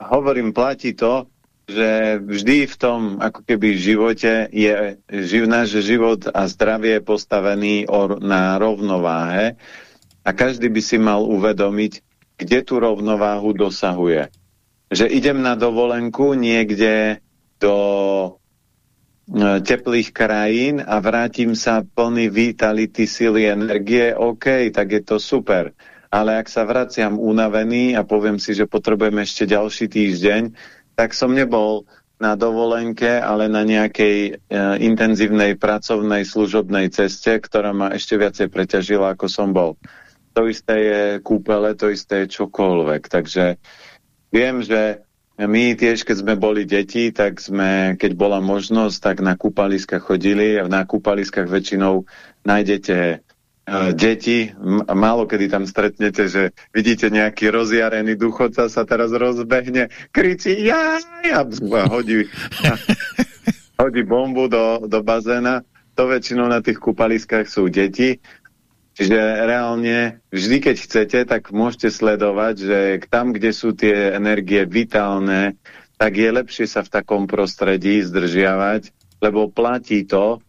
hovorím, platí to, že vždy v tom ako keby živote je živ, náš život a zdravie je postavený or, na rovnováhe a každý by si mal uvedomiť, kde tú rovnováhu dosahuje. Že idem na dovolenku niekde do e, teplých krajín a vrátim sa plný vitality, sily, energie, OK, tak je to super ale ak sa vraciam unavený a poviem si, že potrebujem ešte ďalší týždeň, tak som nebol na dovolenke, ale na nejakej e, intenzívnej pracovnej služobnej ceste, ktorá ma ešte viacej preťažila, ako som bol. To isté je kúpele, to isté je čokoľvek. Takže viem, že my tiež, keď sme boli deti, tak sme, keď bola možnosť, tak na kúpaliska chodili a na kúpaliskách väčšinou nájdete deti, málo kedy tam stretnete, že vidíte nejaký rozjarený duchodca sa teraz rozbehne, kričí jaj a hodí. Hodí bombu do, do bazéna. To väčšinou na tých kúpaliskách sú deti. Čiže reálne vždy, keď chcete, tak môžete sledovať, že tam, kde sú tie energie vitálne, tak je lepšie sa v takom prostredí zdržiavať, lebo platí to,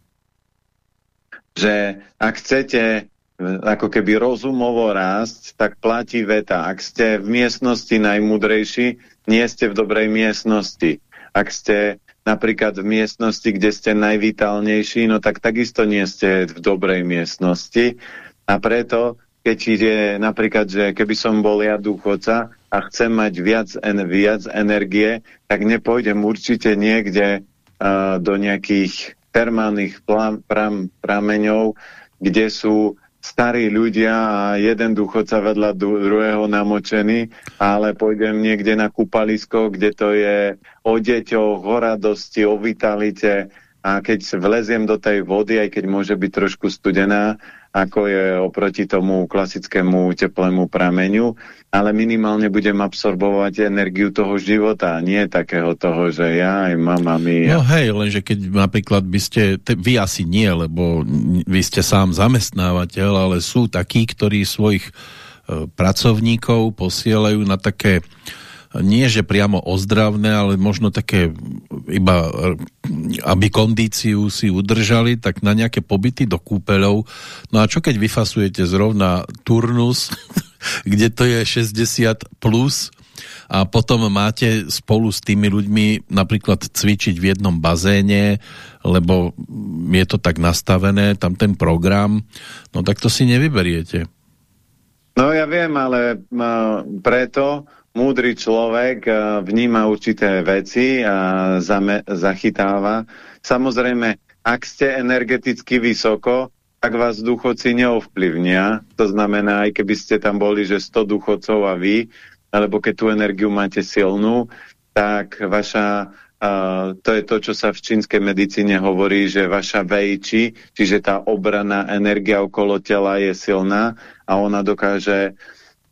že ak chcete ako keby rozumovo rásť, tak platí veta. Ak ste v miestnosti najmudrejší, nie ste v dobrej miestnosti. Ak ste napríklad v miestnosti, kde ste najvitálnejší, no tak takisto nie ste v dobrej miestnosti. A preto, keď ide napríklad, že keby som bol ja dôchodca a chcem mať viac, en, viac energie, tak nepôjdem určite niekde uh, do nejakých termálnych plam, pram, prameňov, kde sú starí ľudia a jeden dôchodca vedľa druhého namočený, ale pôjdem niekde na kúpalisko, kde to je o deťoch, o radosti, o vitalite. A keď vleziem do tej vody, aj keď môže byť trošku studená, ako je oproti tomu klasickému teplému prameniu, ale minimálne budem absorbovať energiu toho života, nie takého toho, že ja aj mama mi... No hej, lenže keď napríklad by ste, vy asi nie, lebo vy ste sám zamestnávateľ, ale sú takí, ktorí svojich e, pracovníkov posielajú na také nie že priamo ozdravné, ale možno také iba, aby kondíciu si udržali, tak na nejaké pobyty do kúpeľov. No a čo keď vyfasujete zrovna turnus, kde to je 60 plus a potom máte spolu s tými ľuďmi napríklad cvičiť v jednom bazéne, lebo je to tak nastavené, tam ten program, no tak to si nevyberiete. No ja viem, ale preto múdry človek eh, vníma určité veci a zachytáva. Samozrejme, ak ste energeticky vysoko, tak vás duchoci neovplyvnia. To znamená, aj keby ste tam boli, že 100 duchocov a vy, alebo keď tú energiu máte silnú, tak vaša, uh, to je to, čo sa v čínskej medicíne hovorí, že vaša vejči, čiže tá obraná energia okolo tela je silná a ona dokáže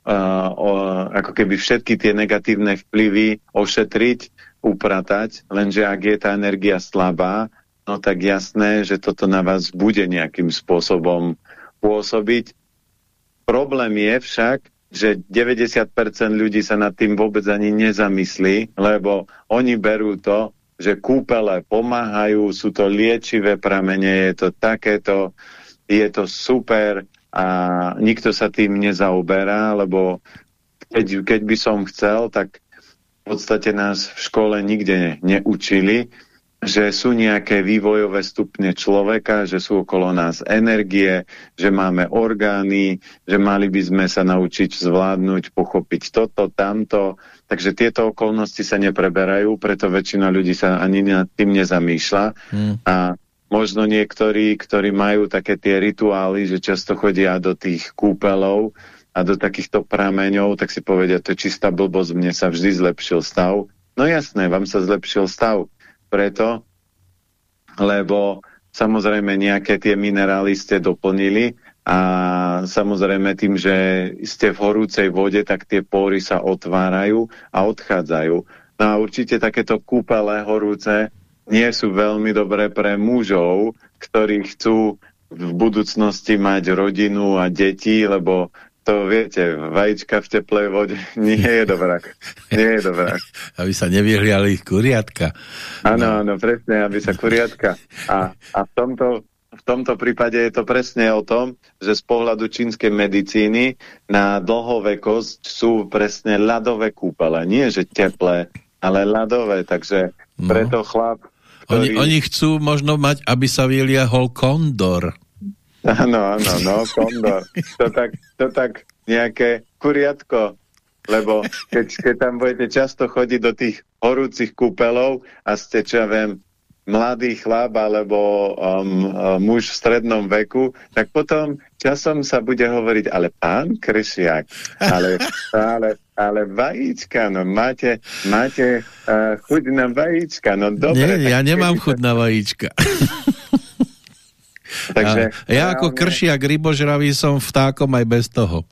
o, ako keby všetky tie negatívne vplyvy ošetriť, upratať, lenže ak je tá energia slabá, no tak jasné, že toto na vás bude nejakým spôsobom pôsobiť. Problém je však, že 90% ľudí sa nad tým vôbec ani nezamyslí, lebo oni berú to, že kúpele pomáhajú, sú to liečivé pramene, je to takéto, je to super, a nikto sa tým nezaoberá, lebo keď, keď by som chcel, tak v podstate nás v škole nikde neučili, že sú nejaké vývojové stupne človeka, že sú okolo nás energie, že máme orgány, že mali by sme sa naučiť zvládnuť, pochopiť toto, tamto. Takže tieto okolnosti sa nepreberajú, preto väčšina ľudí sa ani nad tým nezamýšľa. Hmm. A možno niektorí, ktorí majú také tie rituály, že často chodia do tých kúpelov a do takýchto prameňov, tak si povedia, to je čistá blbosť, mne sa vždy zlepšil stav. No jasné, vám sa zlepšil stav. Preto, lebo samozrejme nejaké tie minerály ste doplnili a samozrejme tým, že ste v horúcej vode, tak tie pory sa otvárajú a odchádzajú. No a určite takéto kúpele horúce nie sú veľmi dobré pre mužov, ktorí chcú v budúcnosti mať rodinu a deti, lebo to viete, vajíčka v teplej vode nie je dobrá. Nie je dobrá. aby sa nevyhliali kuriatka. Áno, áno, presne, aby sa kuriatka. A, a v, tomto, v tomto prípade je to presne o tom, že z pohľadu čínskej medicíny na dlhovekosť sú presne ľadové kúpele. Nie, že teplé, ale ľadové. Takže no. preto chlap. Oni, oni chcú možno mať, aby sa vyliahol kondor. Áno, áno, no, kondor. To tak, to tak nejaké kuriatko, lebo keď, keď tam budete často chodiť do tých horúcich kúpelov a ste, čo ja viem, mladý chlap alebo um, um, muž v strednom veku, tak potom časom sa bude hovoriť, ale pán Kršiak, ale, ale, ale vajíčka, no máte, máte uh, chuť na vajíčka, no dobre. Nie, ja nemám chuť na vajíčka. Takže, ja reálne... ako kršiak rybožravý som vtákom aj bez toho.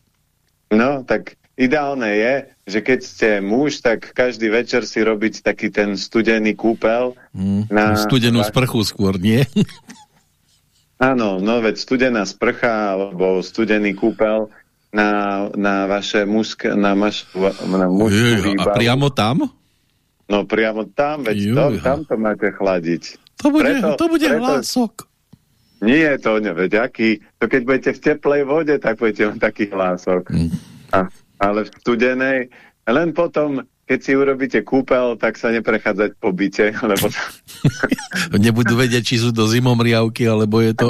No, tak ideálne je, že keď ste muž, tak každý večer si robiť taký ten studený kúpel. Mm, na studenú sprchu skôr, nie? Áno, no veď studená sprcha alebo studený kúpel na, na vaše mužské, na, maš, na mužskú A priamo tam? No priamo tam, veď to, tam to máte chladiť. To bude, preto, to bude preto, hlások. Nie, to neveď aký. To keď budete v teplej vode, tak budete mať taký hlások. Mm. A, ale v studenej, len potom, keď si urobíte kúpel, tak sa neprechádzať po byte, lebo... Nebudú vedieť, či sú to zimomriavky, alebo je to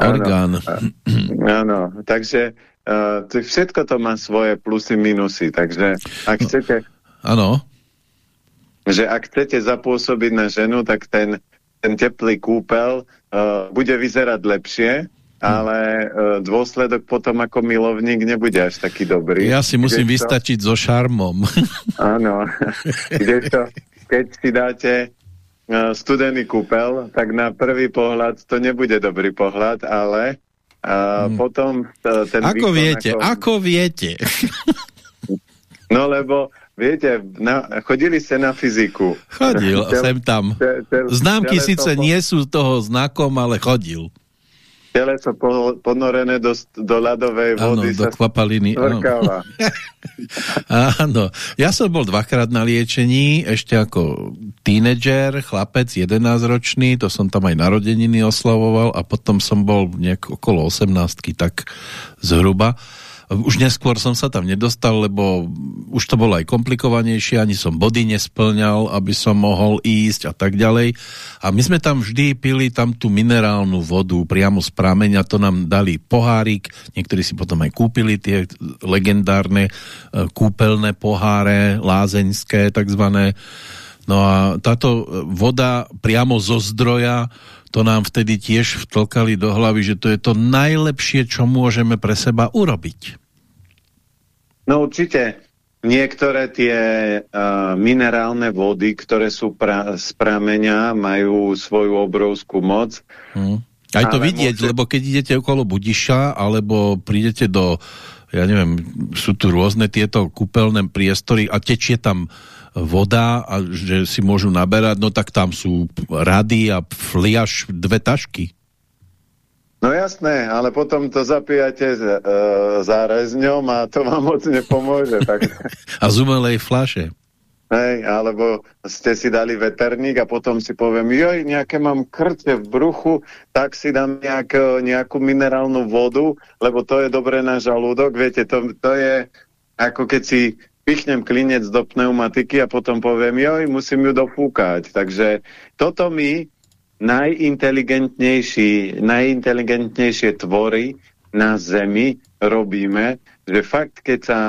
orgán. Áno, takže uh, všetko to má svoje plusy, minusy, takže ak no, chcete... Áno. Že ak chcete zapôsobiť na ženu, tak ten, ten teplý kúpel uh, bude vyzerať lepšie, ale uh, dôsledok potom ako milovník nebude až taký dobrý. Ja si musím Kdežto... vystačiť so šarmom. Áno. Kdežto, keď si dáte uh, studený kúpel, tak na prvý pohľad to nebude dobrý pohľad, ale uh, hmm. potom ten Ako viete, ako, ako viete. no lebo Viete, na, chodili ste na fyziku. Chodil, sem tam. Známky síce nie sú toho znakom, ale chodil. Teleso po, ponorené do, do ľadovej vody ano, do kvapaliny. Áno. Ja som bol dvakrát na liečení, ešte ako tínedžer, chlapec, 11-ročný, to som tam aj narodeniny oslavoval a potom som bol nejak okolo 18 tak zhruba. Už neskôr som sa tam nedostal, lebo už to bolo aj komplikovanejšie, ani som body nesplňal, aby som mohol ísť a tak ďalej. A my sme tam vždy pili tam tú minerálnu vodu priamo z prameňa, to nám dali pohárik, niektorí si potom aj kúpili tie legendárne e, kúpeľné poháre, lázeňské takzvané. No a táto voda priamo zo zdroja to nám vtedy tiež vtlkali do hlavy, že to je to najlepšie, čo môžeme pre seba urobiť. No určite. Niektoré tie uh, minerálne vody, ktoré sú pra z prameňa, majú svoju obrovskú moc. Hmm. Aj to vidieť, môže... lebo keď idete okolo Budiša, alebo prídete do, ja neviem, sú tu rôzne tieto kúpeľné priestory a tečie tam voda a že si môžu naberať, no tak tam sú rady a fliaš dve tašky. No jasné, ale potom to zapíjate e, zárezňom a to vám moc nepomôže. Tak... a z umelej flaše. Hej, alebo ste si dali veterník a potom si poviem, joj, nejaké mám krte v bruchu, tak si dám nejak, nejakú minerálnu vodu, lebo to je dobré na žalúdok. Viete, to, to je ako keď si pichnem klinec do pneumatiky a potom poviem, joj, musím ju dofúkať. Takže toto my, najinteligentnejší, najinteligentnejšie tvory na Zemi robíme, že fakt, keď sa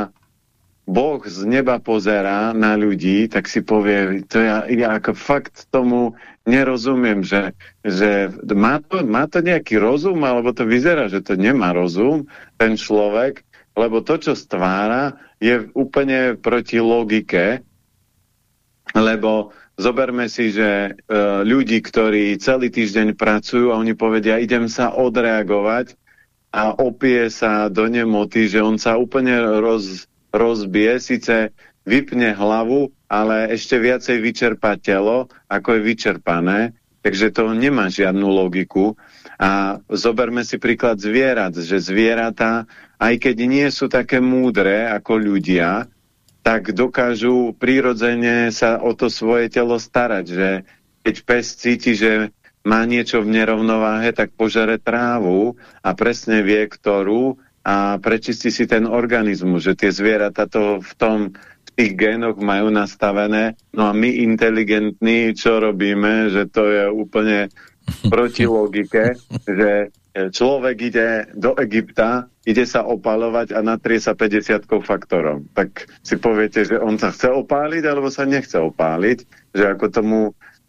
Boh z neba pozerá na ľudí, tak si povie, to ja, ja ako fakt tomu nerozumiem, že, že má, to, má to nejaký rozum, alebo to vyzerá, že to nemá rozum, ten človek, lebo to, čo stvára, je úplne proti logike, lebo zoberme si, že e, ľudí, ktorí celý týždeň pracujú a oni povedia, idem sa odreagovať a opie sa do nemoty, že on sa úplne roz, rozbije, síce vypne hlavu, ale ešte viacej vyčerpá telo, ako je vyčerpané, takže to nemá žiadnu logiku. A zoberme si príklad zvierat, že zvieratá aj keď nie sú také múdre ako ľudia, tak dokážu prirodzene sa o to svoje telo starať, že keď pes cíti, že má niečo v nerovnováhe, tak požere trávu a presne vie, ktorú a prečistí si ten organizmus, že tie zvieratá to v tom v tých génoch majú nastavené, no a my inteligentní, čo robíme, že to je úplne proti logike, že človek ide do Egypta, ide sa opalovať a natrie sa 50 faktorom. Tak si poviete, že on sa chce opáliť, alebo sa nechce opáliť, že ako tomu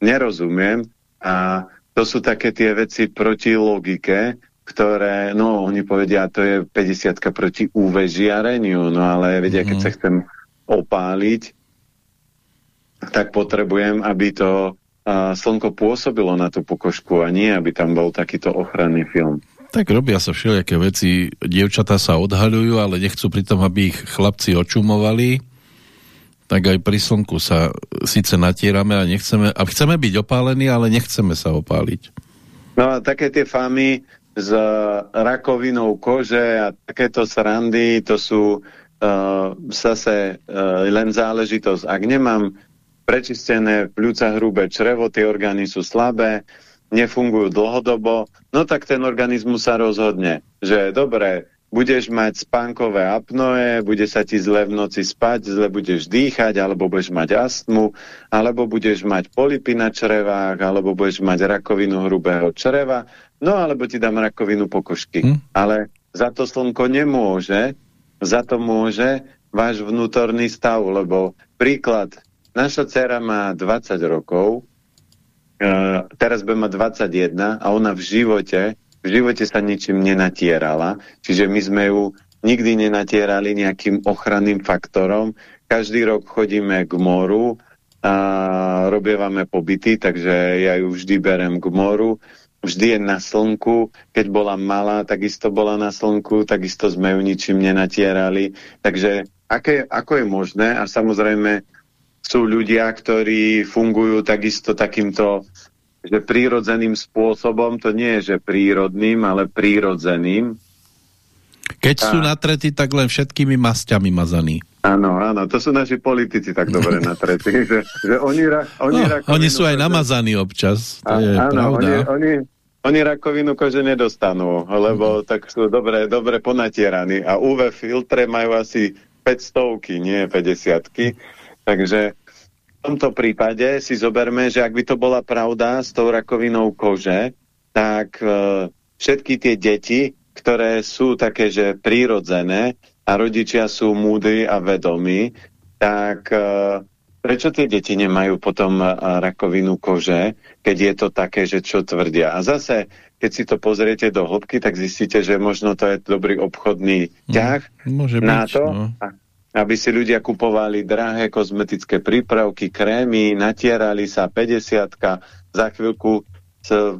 nerozumiem. A to sú také tie veci proti logike, ktoré, no oni povedia, to je 50 proti UV žiareniu, no ale vedia, keď sa mhm. chcem opáliť, tak potrebujem, aby to slnko pôsobilo na tú pokožku a nie, aby tam bol takýto ochranný film. Tak robia sa všelijaké veci, dievčatá sa odhaľujú, ale nechcú pritom, aby ich chlapci očumovali. Tak aj pri slnku sa síce natierame a nechceme, a chceme byť opálení, ale nechceme sa opáliť. No a také tie famy s rakovinou kože a takéto srandy, to sú uh, zase uh, len záležitosť. Ak nemám prečistené pľúca hrubé črevo, tie orgány sú slabé, nefungujú dlhodobo, no tak ten organizmus sa rozhodne, že dobre, budeš mať spánkové apnoe, bude sa ti zle v noci spať, zle budeš dýchať, alebo budeš mať astmu, alebo budeš mať polipy na črevách, alebo budeš mať rakovinu hrubého čreva, no alebo ti dám rakovinu pokožky. Hm? Ale za to slnko nemôže, za to môže váš vnútorný stav, lebo príklad, naša dcera má 20 rokov, Uh, teraz bude mať 21 a ona v živote, v živote sa ničím nenatierala, čiže my sme ju nikdy nenatierali nejakým ochranným faktorom. Každý rok chodíme k moru a robievame pobyty, takže ja ju vždy berem k moru. Vždy je na slnku, keď bola malá, takisto bola na slnku, takisto sme ju ničím nenatierali. Takže aké, ako je možné, a samozrejme sú ľudia, ktorí fungujú takisto takýmto že prírodzeným spôsobom, to nie je, že prírodným, ale prírodzeným. Keď a... sú natretí, tak len všetkými masťami mazaní. Áno, áno, to sú naši politici tak dobre natretí, že, že oni, ra, oni, no, oni sú aj namazaní občas, to a, je áno, pravda. Oni, oni, oni rakovinu kože nedostanú, lebo mm. tak sú dobre, dobre ponatieraní a UV filtre majú asi 500, nie 50 -ky. Takže v tomto prípade si zoberme, že ak by to bola pravda s tou rakovinou kože, tak e, všetky tie deti, ktoré sú také, že prírodzené a rodičia sú múdri a vedomí, tak e, prečo tie deti nemajú potom e, rakovinu kože, keď je to také, že čo tvrdia. A zase, keď si to pozriete do hĺbky, tak zistíte, že možno to je dobrý obchodný hm, ťah mm, na byť, to, no aby si ľudia kupovali drahé kozmetické prípravky, krémy, natierali sa 50 za chvíľku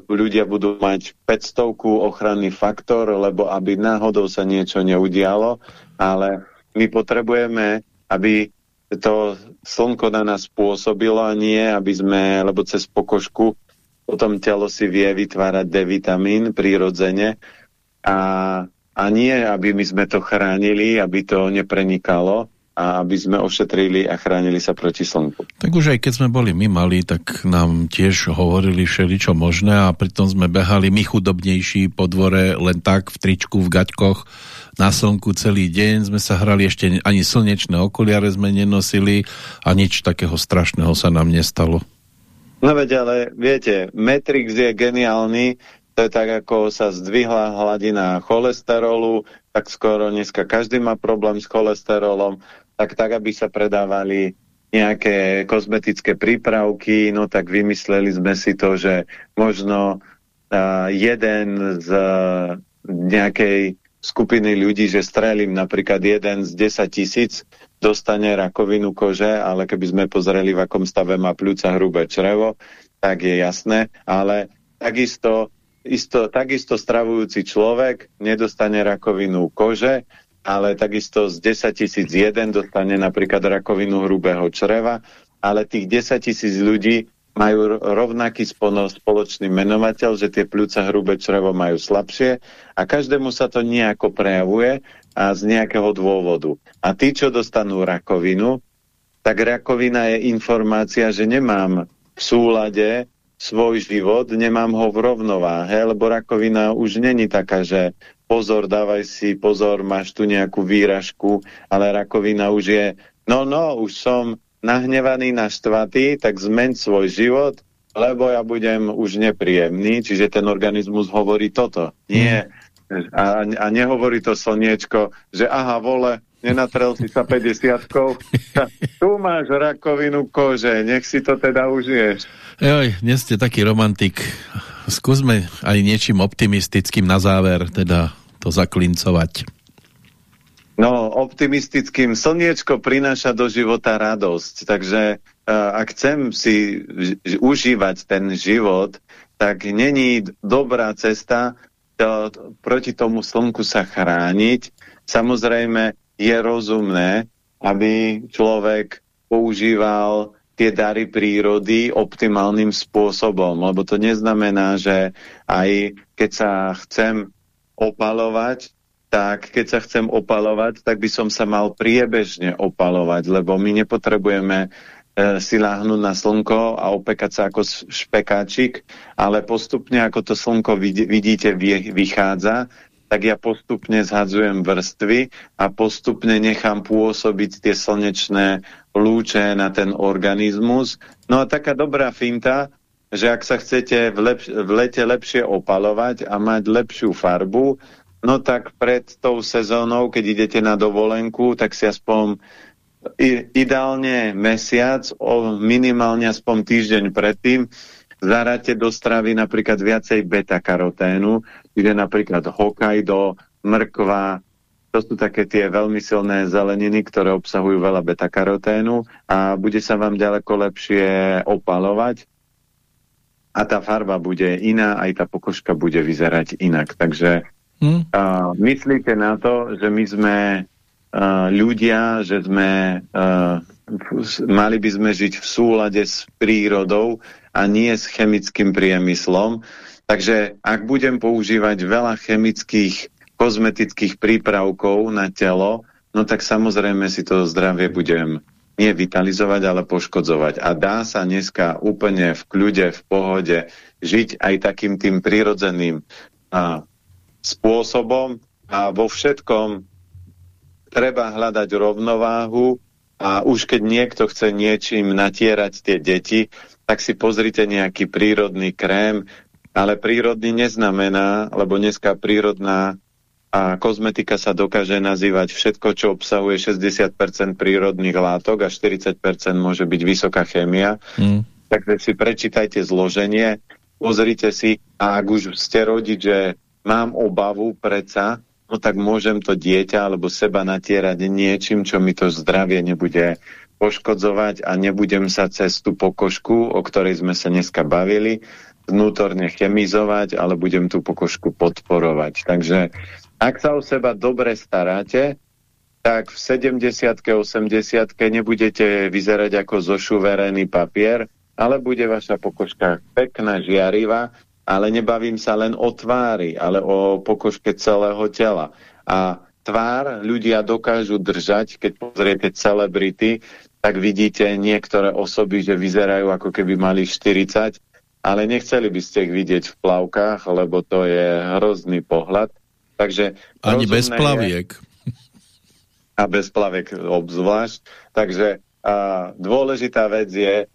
ľudia budú mať 500 ochranný faktor, lebo aby náhodou sa niečo neudialo, ale my potrebujeme, aby to slnko na nás pôsobilo a nie, aby sme, lebo cez pokožku potom telo si vie vytvárať D-vitamín prirodzene a a nie, aby my sme to chránili, aby to neprenikalo a aby sme ošetrili a chránili sa proti slnku. Tak už aj keď sme boli my mali, tak nám tiež hovorili všeličo možné a pritom sme behali my chudobnejší po dvore len tak v tričku, v gaťkoch na slnku celý deň, sme sa hrali ešte ani slnečné okuliare sme nenosili a nič takého strašného sa nám nestalo. No veď ale viete, Matrix je geniálny, to je tak, ako sa zdvihla hladina cholesterolu, tak skoro dneska každý má problém s cholesterolom, tak tak, aby sa predávali nejaké kozmetické prípravky, no tak vymysleli sme si to, že možno uh, jeden z uh, nejakej skupiny ľudí, že strelím napríklad jeden z 10 tisíc dostane rakovinu kože, ale keby sme pozreli, v akom stave má pľúca hrubé črevo, tak je jasné, ale takisto isto, takisto stravujúci človek nedostane rakovinu kože, ale takisto z 10 tisíc jeden dostane napríklad rakovinu hrubého čreva, ale tých 10 tisíc ľudí majú rovnaký spoločný menovateľ, že tie pľúca hrubé črevo majú slabšie a každému sa to nejako prejavuje a z nejakého dôvodu. A tí, čo dostanú rakovinu, tak rakovina je informácia, že nemám v súlade svoj život, nemám ho v rovnováhe, lebo rakovina už není taká, že pozor, dávaj si pozor, máš tu nejakú výražku, ale rakovina už je, no no, už som nahnevaný, naštvatý, tak zmeň svoj život, lebo ja budem už nepríjemný, čiže ten organizmus hovorí toto. Nie. A, a nehovorí to slniečko, že aha, vole, nenatrel si sa 50 Tu máš rakovinu kože, nech si to teda užiješ. Joj, dnes ste taký romantik. Skúsme aj niečím optimistickým na záver, teda to zaklincovať. No, optimistickým. Slniečko prináša do života radosť, takže uh, ak chcem si užívať ten život, tak není dobrá cesta to, proti tomu slnku sa chrániť. Samozrejme je rozumné, aby človek používal tie dary prírody optimálnym spôsobom, lebo to neznamená, že aj keď sa chcem opalovať, tak keď sa chcem opalovať, tak by som sa mal priebežne opalovať, lebo my nepotrebujeme e, si láhnuť na slnko a opekať sa ako špekáčik, ale postupne, ako to slnko vidíte, vychádza, tak ja postupne zhadzujem vrstvy a postupne nechám pôsobiť tie slnečné lúče na ten organizmus. No a taká dobrá finta, že ak sa chcete v, lep v lete lepšie opalovať a mať lepšiu farbu, no tak pred tou sezónou, keď idete na dovolenku, tak si aspoň ideálne mesiac, o minimálne aspoň týždeň predtým, zaráte do stravy napríklad viacej beta-karoténu, čiže napríklad Hokkaido, mrkva, to sú také tie veľmi silné zeleniny, ktoré obsahujú veľa beta-karoténu a bude sa vám ďaleko lepšie opalovať a tá farba bude iná, aj tá pokožka bude vyzerať inak. Takže hmm. uh, myslíte na to, že my sme uh, ľudia, že sme uh, mali by sme žiť v súlade s prírodou a nie s chemickým priemyslom. Takže ak budem používať veľa chemických kozmetických prípravkov na telo, no tak samozrejme si to zdravie budem nie vitalizovať, ale poškodzovať. A dá sa dneska úplne v kľude, v pohode žiť aj takým tým prirodzeným a, spôsobom a vo všetkom treba hľadať rovnováhu a už keď niekto chce niečím natierať tie deti, tak si pozrite nejaký prírodný krém, ale prírodný neznamená, lebo dneska prírodná a kozmetika sa dokáže nazývať všetko, čo obsahuje 60% prírodných látok a 40% môže byť vysoká chémia. Mm. Takže si prečítajte zloženie, pozrite si a ak už ste rodiť, že mám obavu predsa, no tak môžem to dieťa alebo seba natierať niečím, čo mi to zdravie nebude poškodzovať a nebudem sa cez tú pokožku, o ktorej sme sa dneska bavili, vnútorne chemizovať, ale budem tú pokožku podporovať. Takže ak sa o seba dobre staráte, tak v 70 80 nebudete vyzerať ako zošuverený papier, ale bude vaša pokožka pekná, žiarivá, ale nebavím sa len o tvári, ale o pokožke celého tela. A tvár ľudia dokážu držať, keď pozriete celebrity, tak vidíte niektoré osoby, že vyzerajú ako keby mali 40, ale nechceli by ste ich vidieť v plavkách, lebo to je hrozný pohľad. Takže Ani bez plaviek. Je, a bez plaviek obzvlášť. Takže a, dôležitá vec je,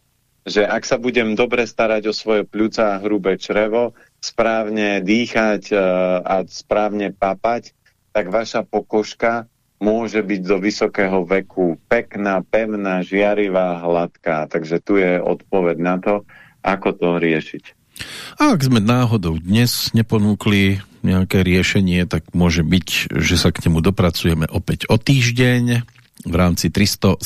že ak sa budem dobre starať o svoje pľúca a hrubé črevo, správne dýchať a, a správne papať, tak vaša pokožka môže byť do vysokého veku pekná, pevná, žiarivá, hladká. Takže tu je odpoveď na to, ako to riešiť. A ak sme náhodou dnes neponúkli nejaké riešenie, tak môže byť, že sa k nemu dopracujeme opäť o týždeň v rámci 377.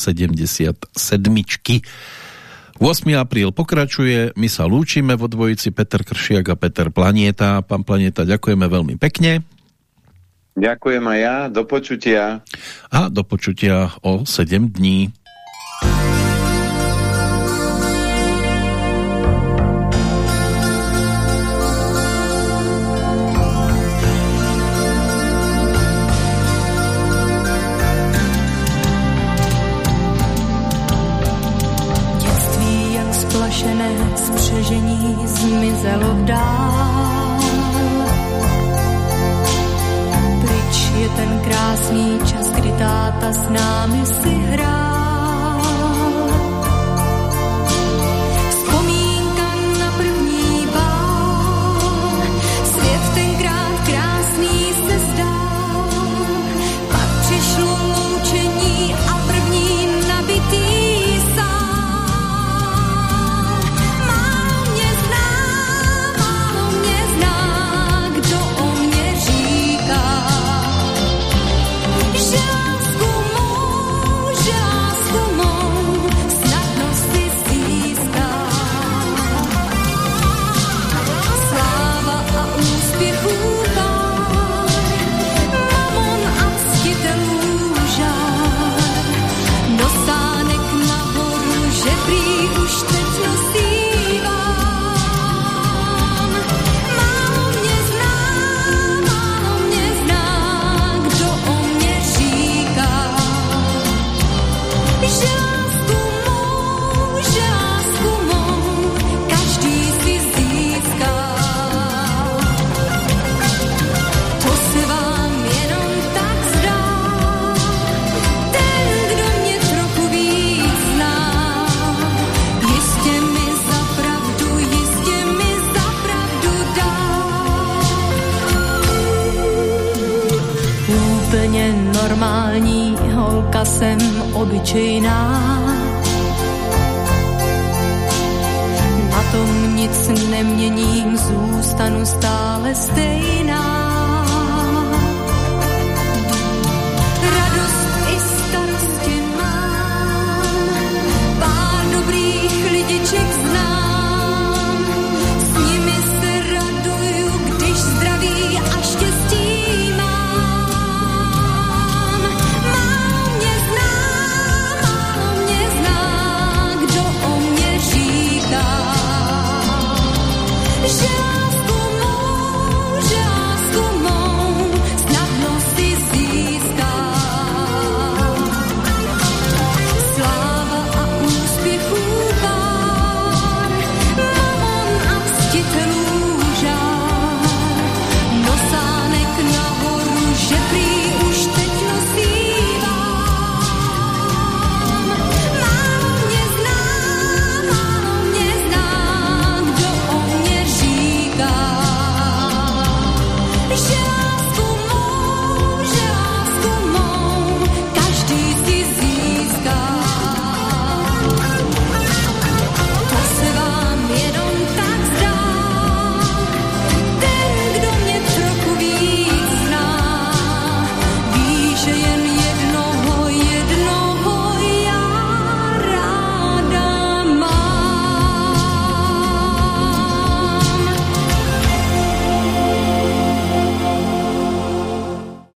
8. apríl pokračuje, my sa lúčime vo dvojici Peter Kršiak a Peter Planieta. Pán Planieta, ďakujeme veľmi pekne. Ďakujem aj ja, do počutia. A do počutia o 7 dní. Obyčejná. Na tom nic neměním, zůstanu stále stejná.